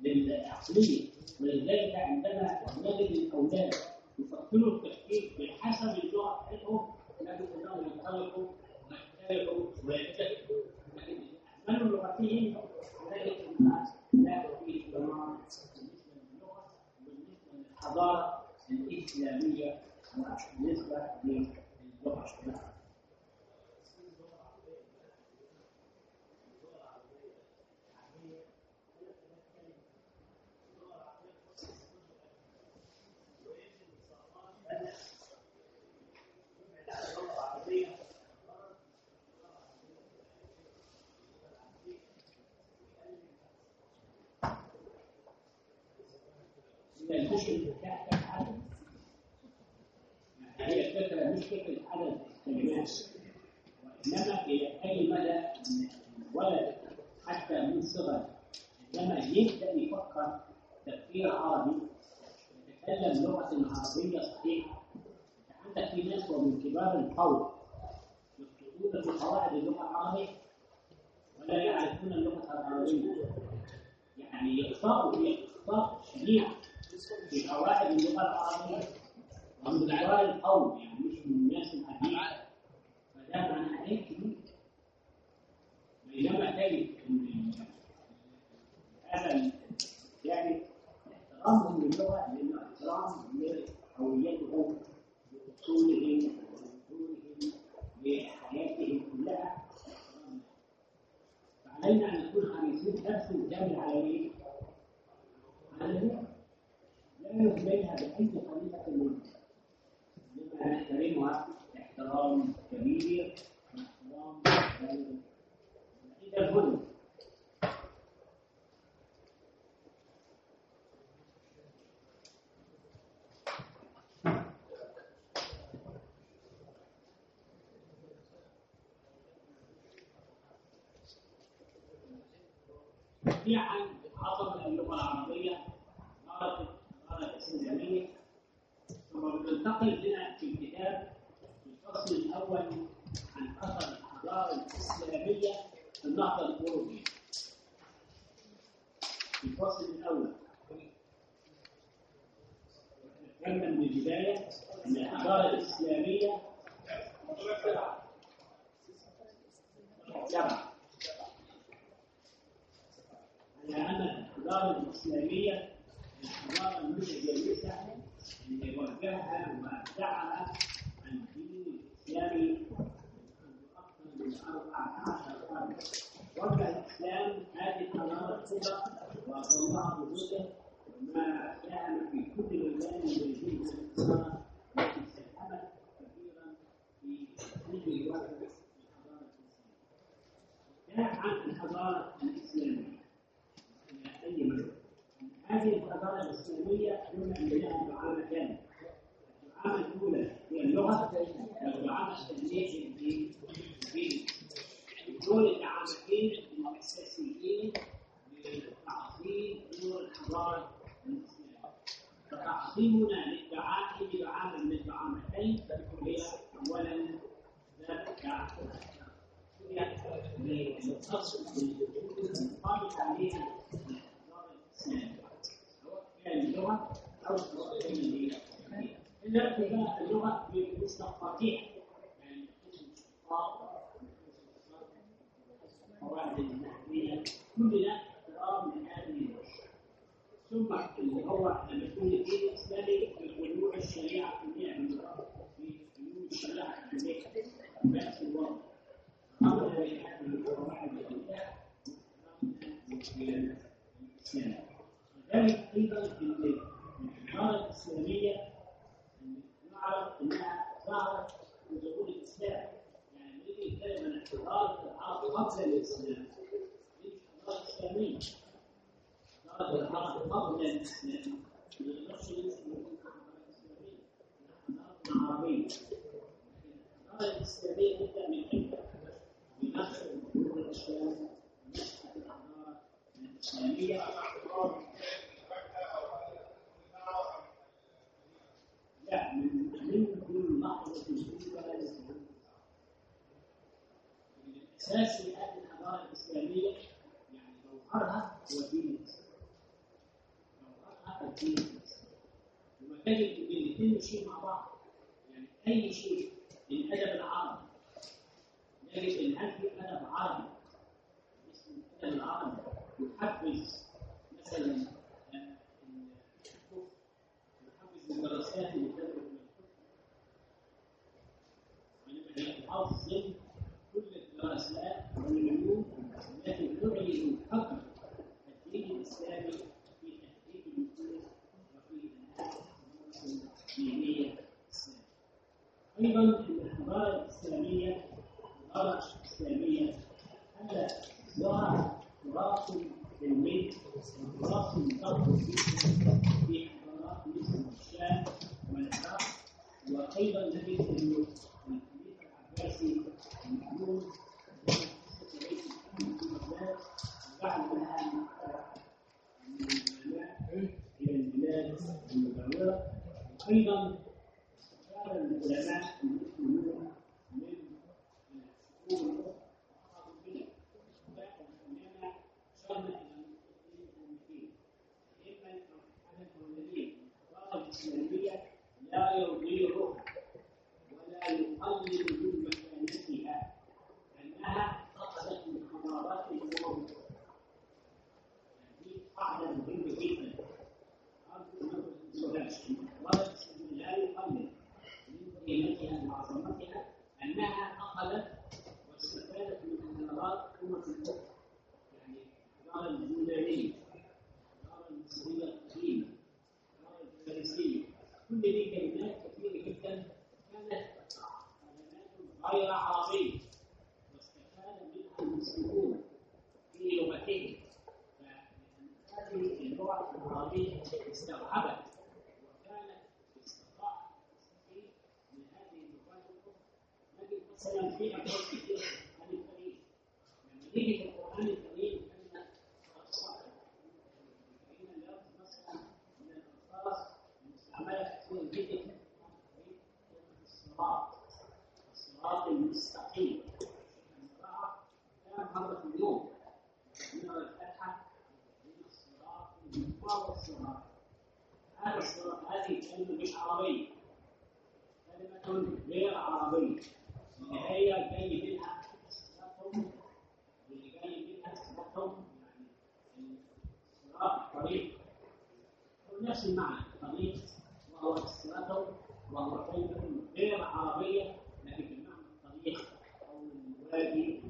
للعقلية ولذلك عندما نجد الأولاد يفكروا التفكير بحسب اللغة بتاعتهم نجد أنهم ينطلقوا ويختلفوا ويتفقوا لكن أحملوا لغتهم ذلك لا في اهتمام بالنسبة للغة وبالنسبة للحضارة الإسلامية وبالنسبة للغة مش الحكاية عدد يعني هي الفكرة مش فكره عدد الكلمات وانما إلى اي مدى الولد حتى من صغر عندما يبدا يفكر تفكير عربي يتكلم لغه عربيه صحيحه انت عندك في ناس ومن كبار القوم يكتبون في قواعد اللغة العربيه ولا يعرفون اللغة العربيه يخطئوا في اخطاء شنيعة. في قواعد اللغة العربية. ومن كبار القوم يعني مش من الناس العاديه فده معناه عليك بينما إن هذا يعني احترامهم للغة لأنه احترام لهويتهم لأصولهم ولجذورهم لحياتهم كلها. فعلينا أن نكون حريصين نفس كامل على إيه؟ اللغة لا نهملها باي طريقه منها انما نحترمها احترام كبير احترام إذا هنا جميعا ثم اللي هو لما يكون الدين الإسلامي بخضوع الشريعة كلها باللغة في قيود الشريعة الكلية بنفس الوضع. أمر هذه القواعد كلها الإسلام. لذلك أيضا في الحضارة الإسلامية نعرف إنها ظهرت ظهور الإسلام. يعني عن حضاره العرب قبل الإسلام. الاسلام الحضاره الإسلامية. الاسلام ونشأة الحضاره الاسلاميه يعني جوهرها هو دين الإسلام. الإسلام. وما تجد إن الاثنين مع بعض. يعني أي شيء الأدب العربي نجد إن هل أدب عربي اسمه الأدب العربي يحفز مثلا آه، يحفز الدراسات اللي إلى الكفر وانما هي تحفظ كل الدراسات والعلوم التي تعلن حق الدين الاسلامي في تهذيب النفوس وفي انهاء دينيه اسلاميه. أيضا ان الحضاره الإسلامية الحضاره الإسلامية هذا لها تراث علمي وتراث تربوي في حضارات مثل الشام والعراق وأيضا نجد انه الخليفة العباسي المأمون بعد العلماء إلى البلاد المجاوره وأيضا استفاد العلماء المسلمون من الشؤون الاخرى اخذوا بها لاننا شرنا إلى المسلمين اما ان الذين الحضاره الاسلاميه لا يضيرها ولا يقلل من مكانتها انها اخذت من حضارات الامم هذه قاعدة مهمه جدا لا يقلل قيمتها وعظمتها انها اخذت واستفادت من حضارات امم أخرى يعني الحضاره اليونانيه الحضاره المصريه القديمه الحضاره الفارسيه كل دي كلمات كثيره جدا كانت كلمات غير عربيه واستفاد منها المسلمون في لغتهم فهذه اللغة العربية استوعبت وكانت استطاعت تستفيد من هذه اللغات الاخرى في ابواب كثيره عن الكريم لما نيجي في القران الكريم كلمه الصلاه فإن اللفظ مثلا من الألفاظ المستعملة جدا في كلمة الصراط الصراط المستقيم المرأة كان مرة اليوم نرى الفتحة من الصراط والصراط هذا الصراط هذه كلمة مش عربية كلمة غير عربية. اللي هي جاي منها صلاتهم واللي جاي منها صلاتهم يعني الصراط طريق نفس المعنى طريق وهو الصراط وهو كلمة غير عربية لكن بمعنى الطريق أو الوادي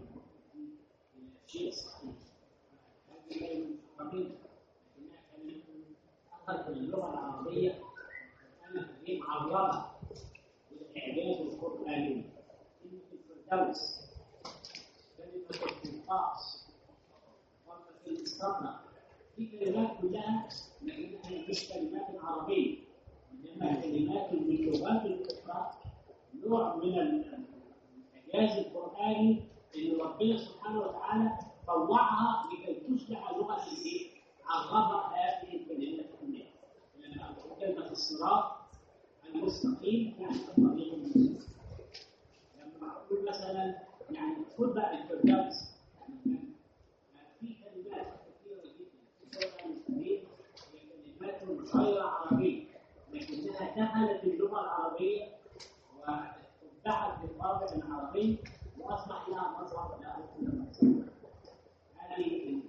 الشيء الصحيح هذه كلمة عربية لكنها من اللغة العربية وكانت هي معرضة للإعجاز القرآني. كلمة الفردوس كلمة القنطاس كلمة الاستطرق دي كلمات كلها لكنها مش كلمات عربية إنما كلمات من اللغات الأخرى نوع من الإعجاز القرآني اللي ربنا سبحانه وتعالى طوعها لكي تصبح لغة؟ عربها هذه الكلمات كلها كلمة الصراط المستقيم يعني الطريق. المستقيم أقول مثلا يعني خد بقى الفردوس. في كلمات كثيرة جدا القرآن الكريم هي كلمات غير عربية لكنها دخلت اللغة العربية وابدعت بالطابع العربي وأصبح لها مظهر لا أصل هذه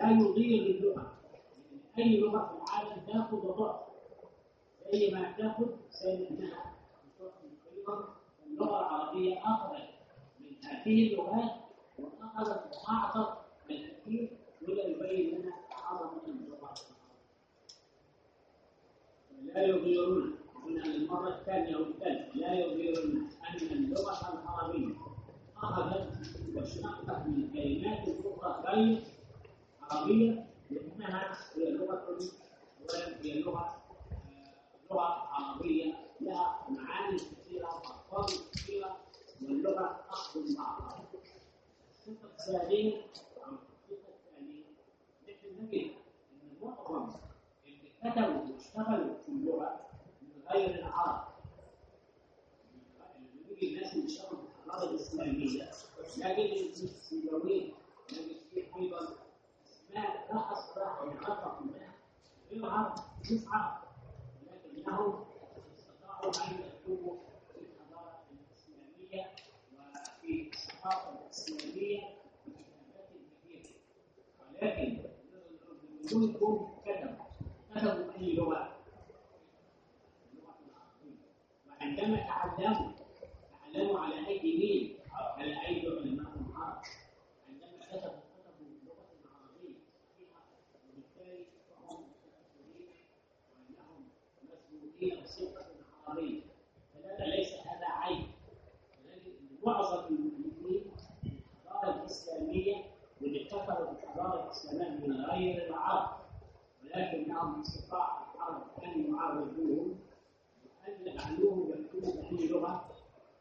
لا يضير اللغة. أي لغة في العالم تأخذ وتعطي زي ما تأخذ زي أنها أيضا اللغة العربية أخذت من هذه اللغات وأخذت وأعطت الكثير ولا يبين لنا عظمة اللغة لا يغيرون. من المرة الثانية والثالثة. لا يغيرون. أن اللغة العربية أخذت واشتقت من كلمات أخرى غير عربية لأنها هي لغة وهي لغة لغة عربية. لها معاني كثيرة وألفاظ كثيرة واللغة أخذ بعضها الصفة الثانية نحن نجد أن معظم اللي كتبوا واشتغلوا في اللغة من غير العرب نيجي الناس اللي اشتغلوا الحضارة الإسلامية نجد السيبويين نجد فيه أيضا أسماء لا أصبح يعرف منها غير عرب لكنهم استطاعوا أن يكتبوا في الحضارة الإسلامية بكتابات كثيرة ولكن كلكم كتبوا كتبوا؟ اللغة العربية وعندما تعلموا تعلموا على أيدي مين؟ على أيدي علماء العرب عندما كتبوا كتبوا عربية صحيحة وبالتالي فهم متأثرين وأنهم مسؤولين بصفة عربية فهذا ليس هذا عيب ولكن معظم الحضارة الإسلامية واللي كفروا بالحضارة الإسلامية من غير العرب. ولكنهم استطاع العرب ان يعرضوهم وان يجعلوهم يكتبوا بأي لغة؟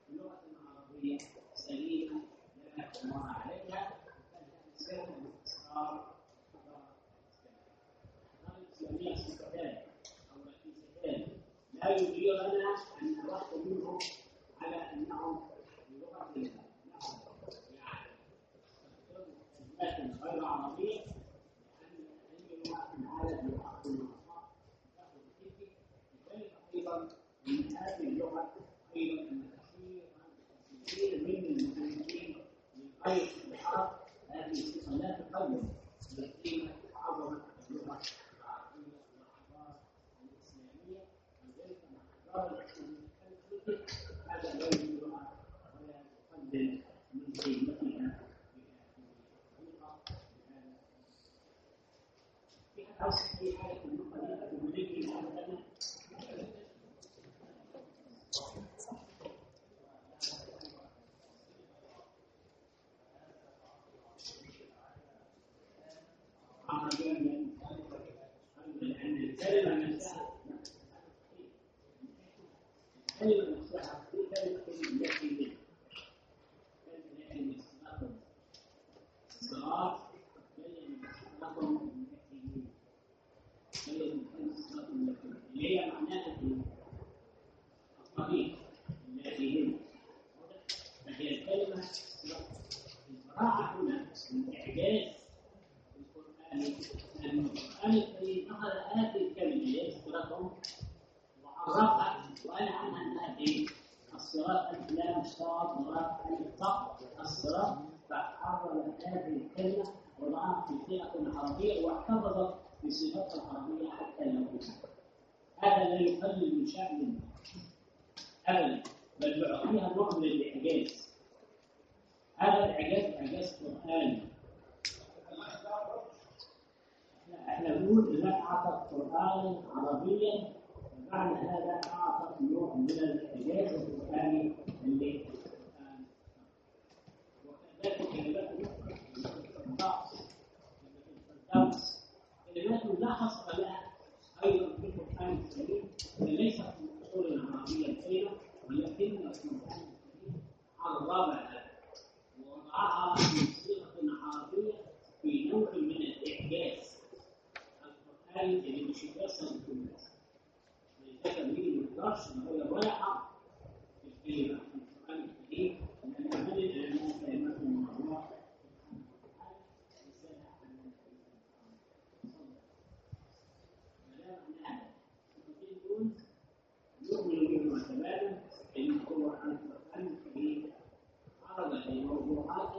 لغة عربية سليمة لا يحكمون عليها. من اسرار الحضارة الإسلامية الاسلاميه صفتان أو رئيستان لا يجيرنا أن نرد منهم على أنهم بلغه انهم يعني كلمات غير اي لغه في العالم يؤخذ المنطق تاخذ الفكر لذلك أيضا من هذه اللغة أيضا ان كثير من من غير الحرب هذه تقدم بالقيمه عظمه اللغة العربيه والحضاره الاسلاميه ولذلك الحضاره الاسلاميه كانت هذا لا تقدم من قيمتها في حاجة في حاجة النقطه دي ونجي لها عربيا لأن الكلمة نفسها الكلمة نفسها في كلمة التي كلمة الاستناق الصلاة كلمة الاستناق المتكلمين كلمة الاستناق المتكلمين اللي هي معناها الطريق الذي هم فهي الكلمة البراعة هنا الإعجاز القرآني أن القرآن الكريم أخذ هذه الكلمة يذكركم وعرفها وقال عنها أنها إيه؟ الصراط الإسلام ألف طاء الصراط فحرر هذه الكلمة وضعها في صيغة عربية واحتفظت بصيغتها العربية حتى اليوم. هذا لا يقلل من شأن أبدا بل يعطيها نوع من الإعجاز. هذا الإعجاز إعجاز قرآني. إحنا بنقول انك اعطت قرانا عربيا ومعنى هذا اعطت نوع من الإعجاز القرآني اللي القران وكذلك كلمات الفردوس كلمات لا حصر لها. أيضا في القرآن الكريم ليست من اصول عربيه الكلمة ولكن القرآن الكريم عربها ووضعها في صيغة عربية في نوع من الاعجاز القرآن اللي مش يفسر لكل الناس. لذلك بنيجي ما ولا حرف في الكلمة في القرآن الكريم لأن هذه الكلمات كلمات من الله نؤمن بهما تماما ان هو القران الكريم عرض لموضوعات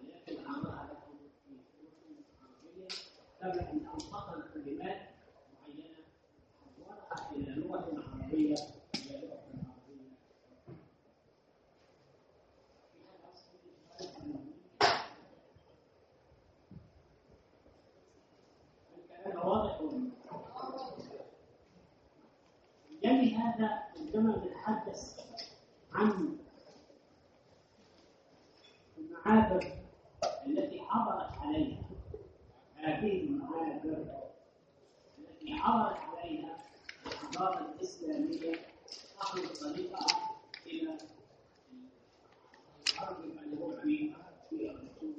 ولكن عرضها لكم في صوره عربيه قبل ان انتقل كلمات معينه حولها إلى لغه عربيه إلى لغه عربيه الكلام واضح يعني هذا عندما نتحدث عن المعابر التي عبرت عليها هذه المعابر التي عبرت عليها الحضارة الإسلامية تأخذ طريقها إلى الأرض الملعوب في في الرسول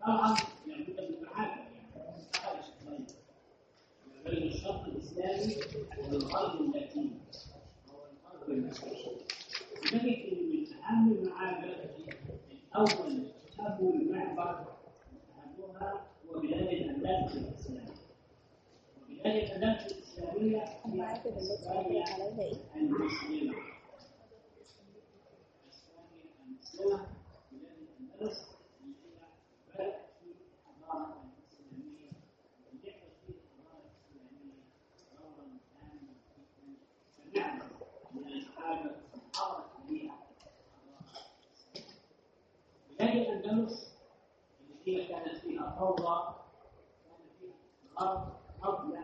طبعا لابد من معابر يعني خارج الطريق بين الشرق الإسلامي والغرب اللاتيني أو الغرب المسيحي نجد أن من أهم المعابر الأول أول معبر أهمها هو بلاد الأندلس الإسلامية وبلاد الأندلس الإسلامية هي المعابر التي أطلق عليها إيه؟ المسلمة إسبانيا المسلمة بلاد الأندلس اللي هي بدأت في الحضارة الإسلامية ونجحت في الحضارة الإسلامية دورا هاما جدا فنعم من المعابر حضرت بها الحضارة الإسلامية بلاد الأندلس اللي هي كانت فيها فوضى قبل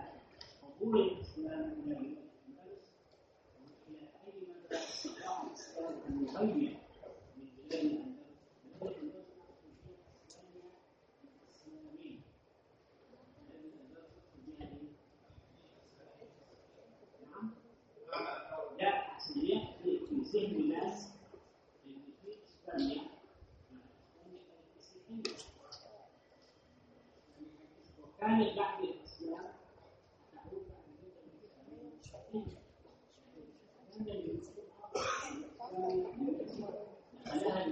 قبول الإسلام إلى بلاد الأندلس وإلى أي مدى استطاع الإسلام أن يغير من بلاد الأندلس بلاد الأندلس نحن فيها إسلامية الإسلامية بلاد الأندلس كانت بعد الاسلام تعود بعد كده كان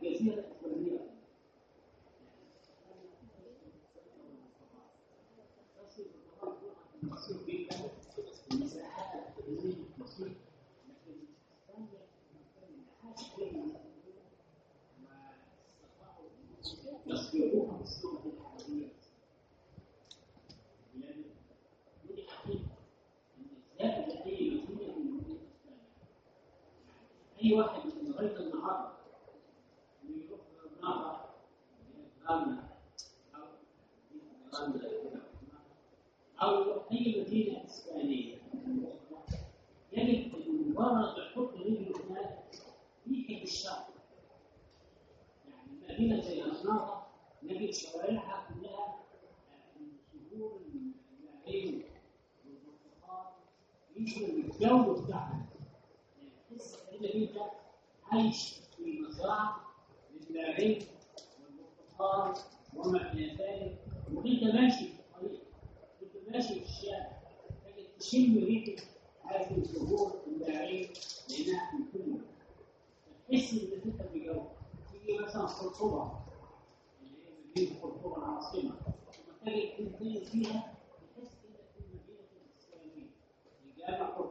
أي واحد لغاية النهاردة. بيروح النهار غانا أو غانا أو أي مدينة إسبانية يجد أن مجرد يحط رجله هناك ريحة الشر يعني مدينة زي غرناطة نجد شوارعها كلها الزهور النعيم والبرتقال يشبه الجو بتاعها انك انت عايش في مزرعه للنعيم والبرتقال وما إلى ذلك وانت ماشي في الطريق كنت ماشي في الشارع تجد تشم ريحه هذه الزهور النعيم لانها في كل تحس انك انت في جو تيجي مثلا قرطبه اللي هي مدينه قرطبه العاصمه تجد تنزل فيها تحس انك في المدينة الاسلاميه الجامع قرطبه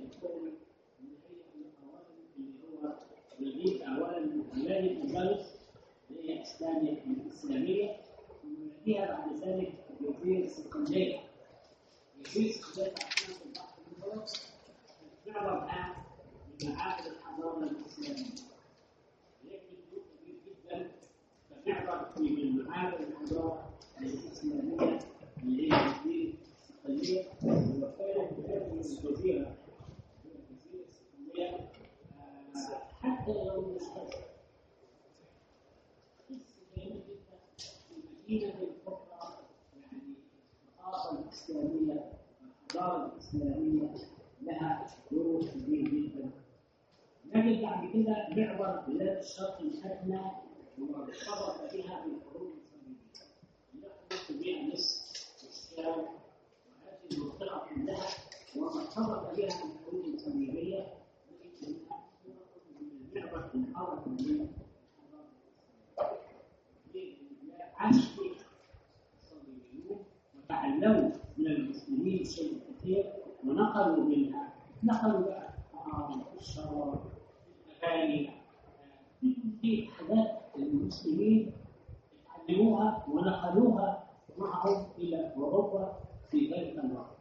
مدينه اولا بلاد الاندلس اللي هي اسبانيا الاسلاميه وفيها بعد ذلك جزيره اسكندريه جزيره اسكندريه في البحر المتوسط معبر الان لمعابد الحضارة الإسلامية. لكن كبير جدا فمعبر من معابد الحضارة الإسلامية اللي هي جزيره اسكندريه وكانت بهذه الجزيره الجزيره الاسكندريه حتى لو مش المدينة الكبرى يعني الثقافة الإسلامية والحضارة الإسلامية لها دور كبير جدا. نجد بعد كده معبر بلاد الشرق الأدنى وارتبط بها بالحروب الصليبية. يخلط بها مصر والشام وهذه المنطقة كلها وما ارتبط بها بالحروب منها صورة من المعبر انحرف من الإسلامية. عاش فيه الصليبيون وتعلموا من المسلمين شيء كثير ونقلوا منها. نقلوا الطعام الشراب الأغاني. في حاجات المسلمين تعلموها ونقلوها معهم إلى أوروبا في ذلك الوقت.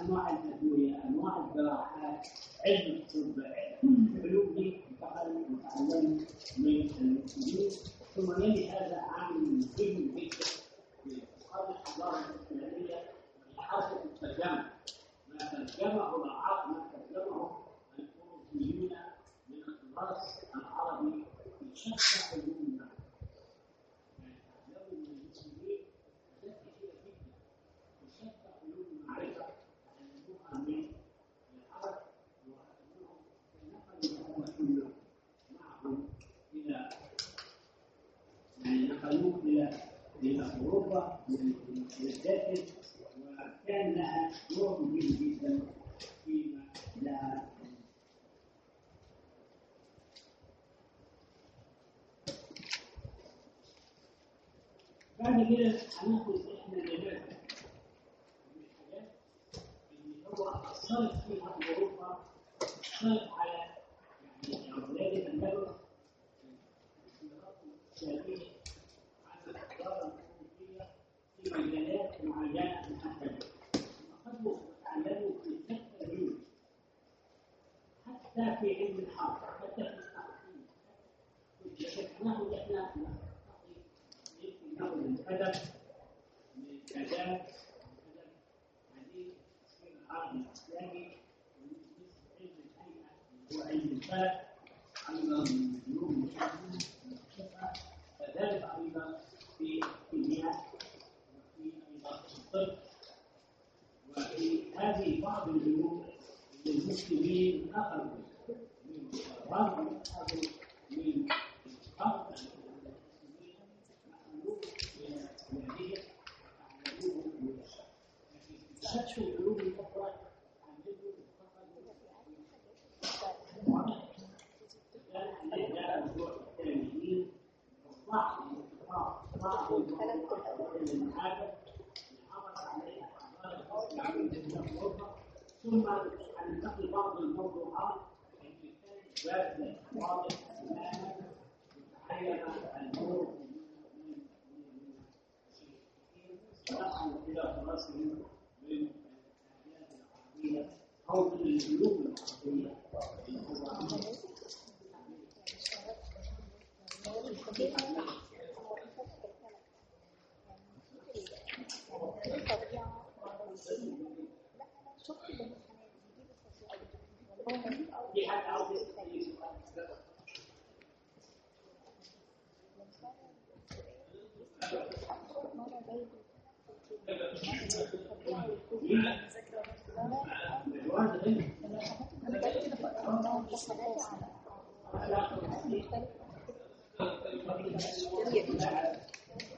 أنواع الأدوية أنواع الجراحات علم الطب كل العلوم دي انتقلت وتعلموا من المسلمين. ثم يلي هذا عامل مهم جدا في الحضاره الإسلامية الترجمه ما ترجمه العرب ما ترجمه الاوروبيون من التراث العربي في شتى علوم نقلوه إلى أوروبا من الداخل دور مهم جدا فيما لها بعد كده هناخد إحنا الحاجات اللي هو اثرت فيها اوروبا اثرت على يعني أولاد الاندلس الشاميه على الحضاره الاوروبيه في مجالات معينه محدده. اخذوا وتعلموا في ثلاث علوم ده في علم في التحقيق ناخد إحنا يمكن ناخد الادب من الاداب حديث تفسير العربي الاسلامي علم الهيئه هو علم الفلك أيضا من العلوم المشابهه كذلك أيضا في الكيمياء وفي أيضا الطب وفي هذه بعض العلوم للمسلمين اخذوا ثم هننتقل بعض الموضوعات كانت واردة واضح تماما متحيرة النور ندخل إلى دراسهم من الآيات العربية أو من العلوم العربية في حد عاوز يسأل سؤال الجواز غير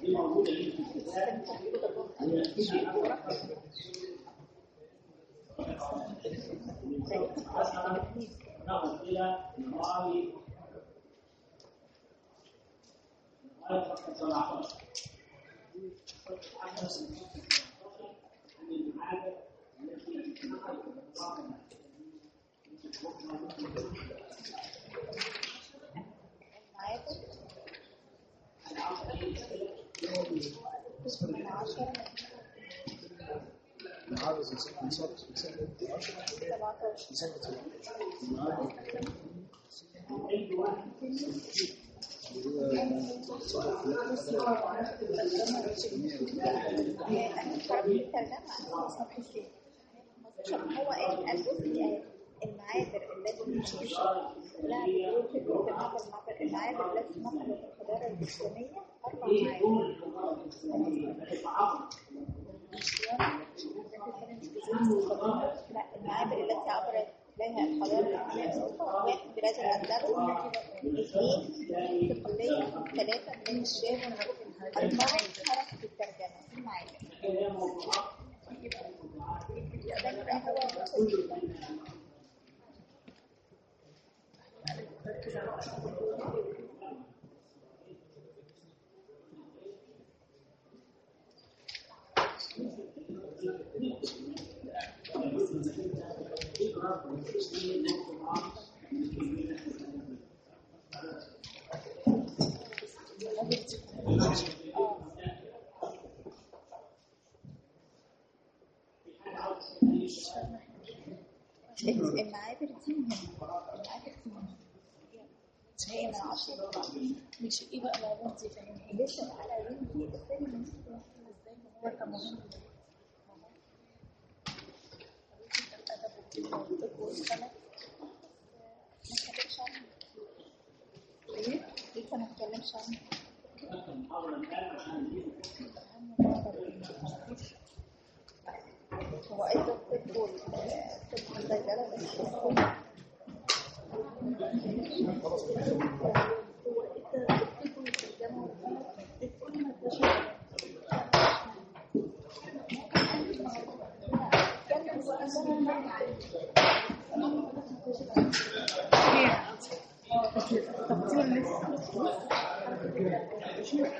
دي موجودة ليه في الكتاب نقل إلى نراوي نراوي فقط 17 عن المعابد التي نقلت الله قسم من عشرة العارض من سنة من سنة 10 17 من سنة أي واحد هو الجزء المعابر التي لا يوجد في بعض المعابر المعابر التي نقلت الحضارة الإسلامية أربع إيه معابر المعابر التي عبرت لها الحضارة واحد بلاد الأندلس اثنين الصقلية ثلاثة من الشام أربعة حركة الترجمة في المعابر هي موضوعات ده هو المعابر دي مهمة المعابر دي مهمة هو أيضا الطب والطب البيدلة بس هو الطب والترجمة والطب كل ما Спасибо.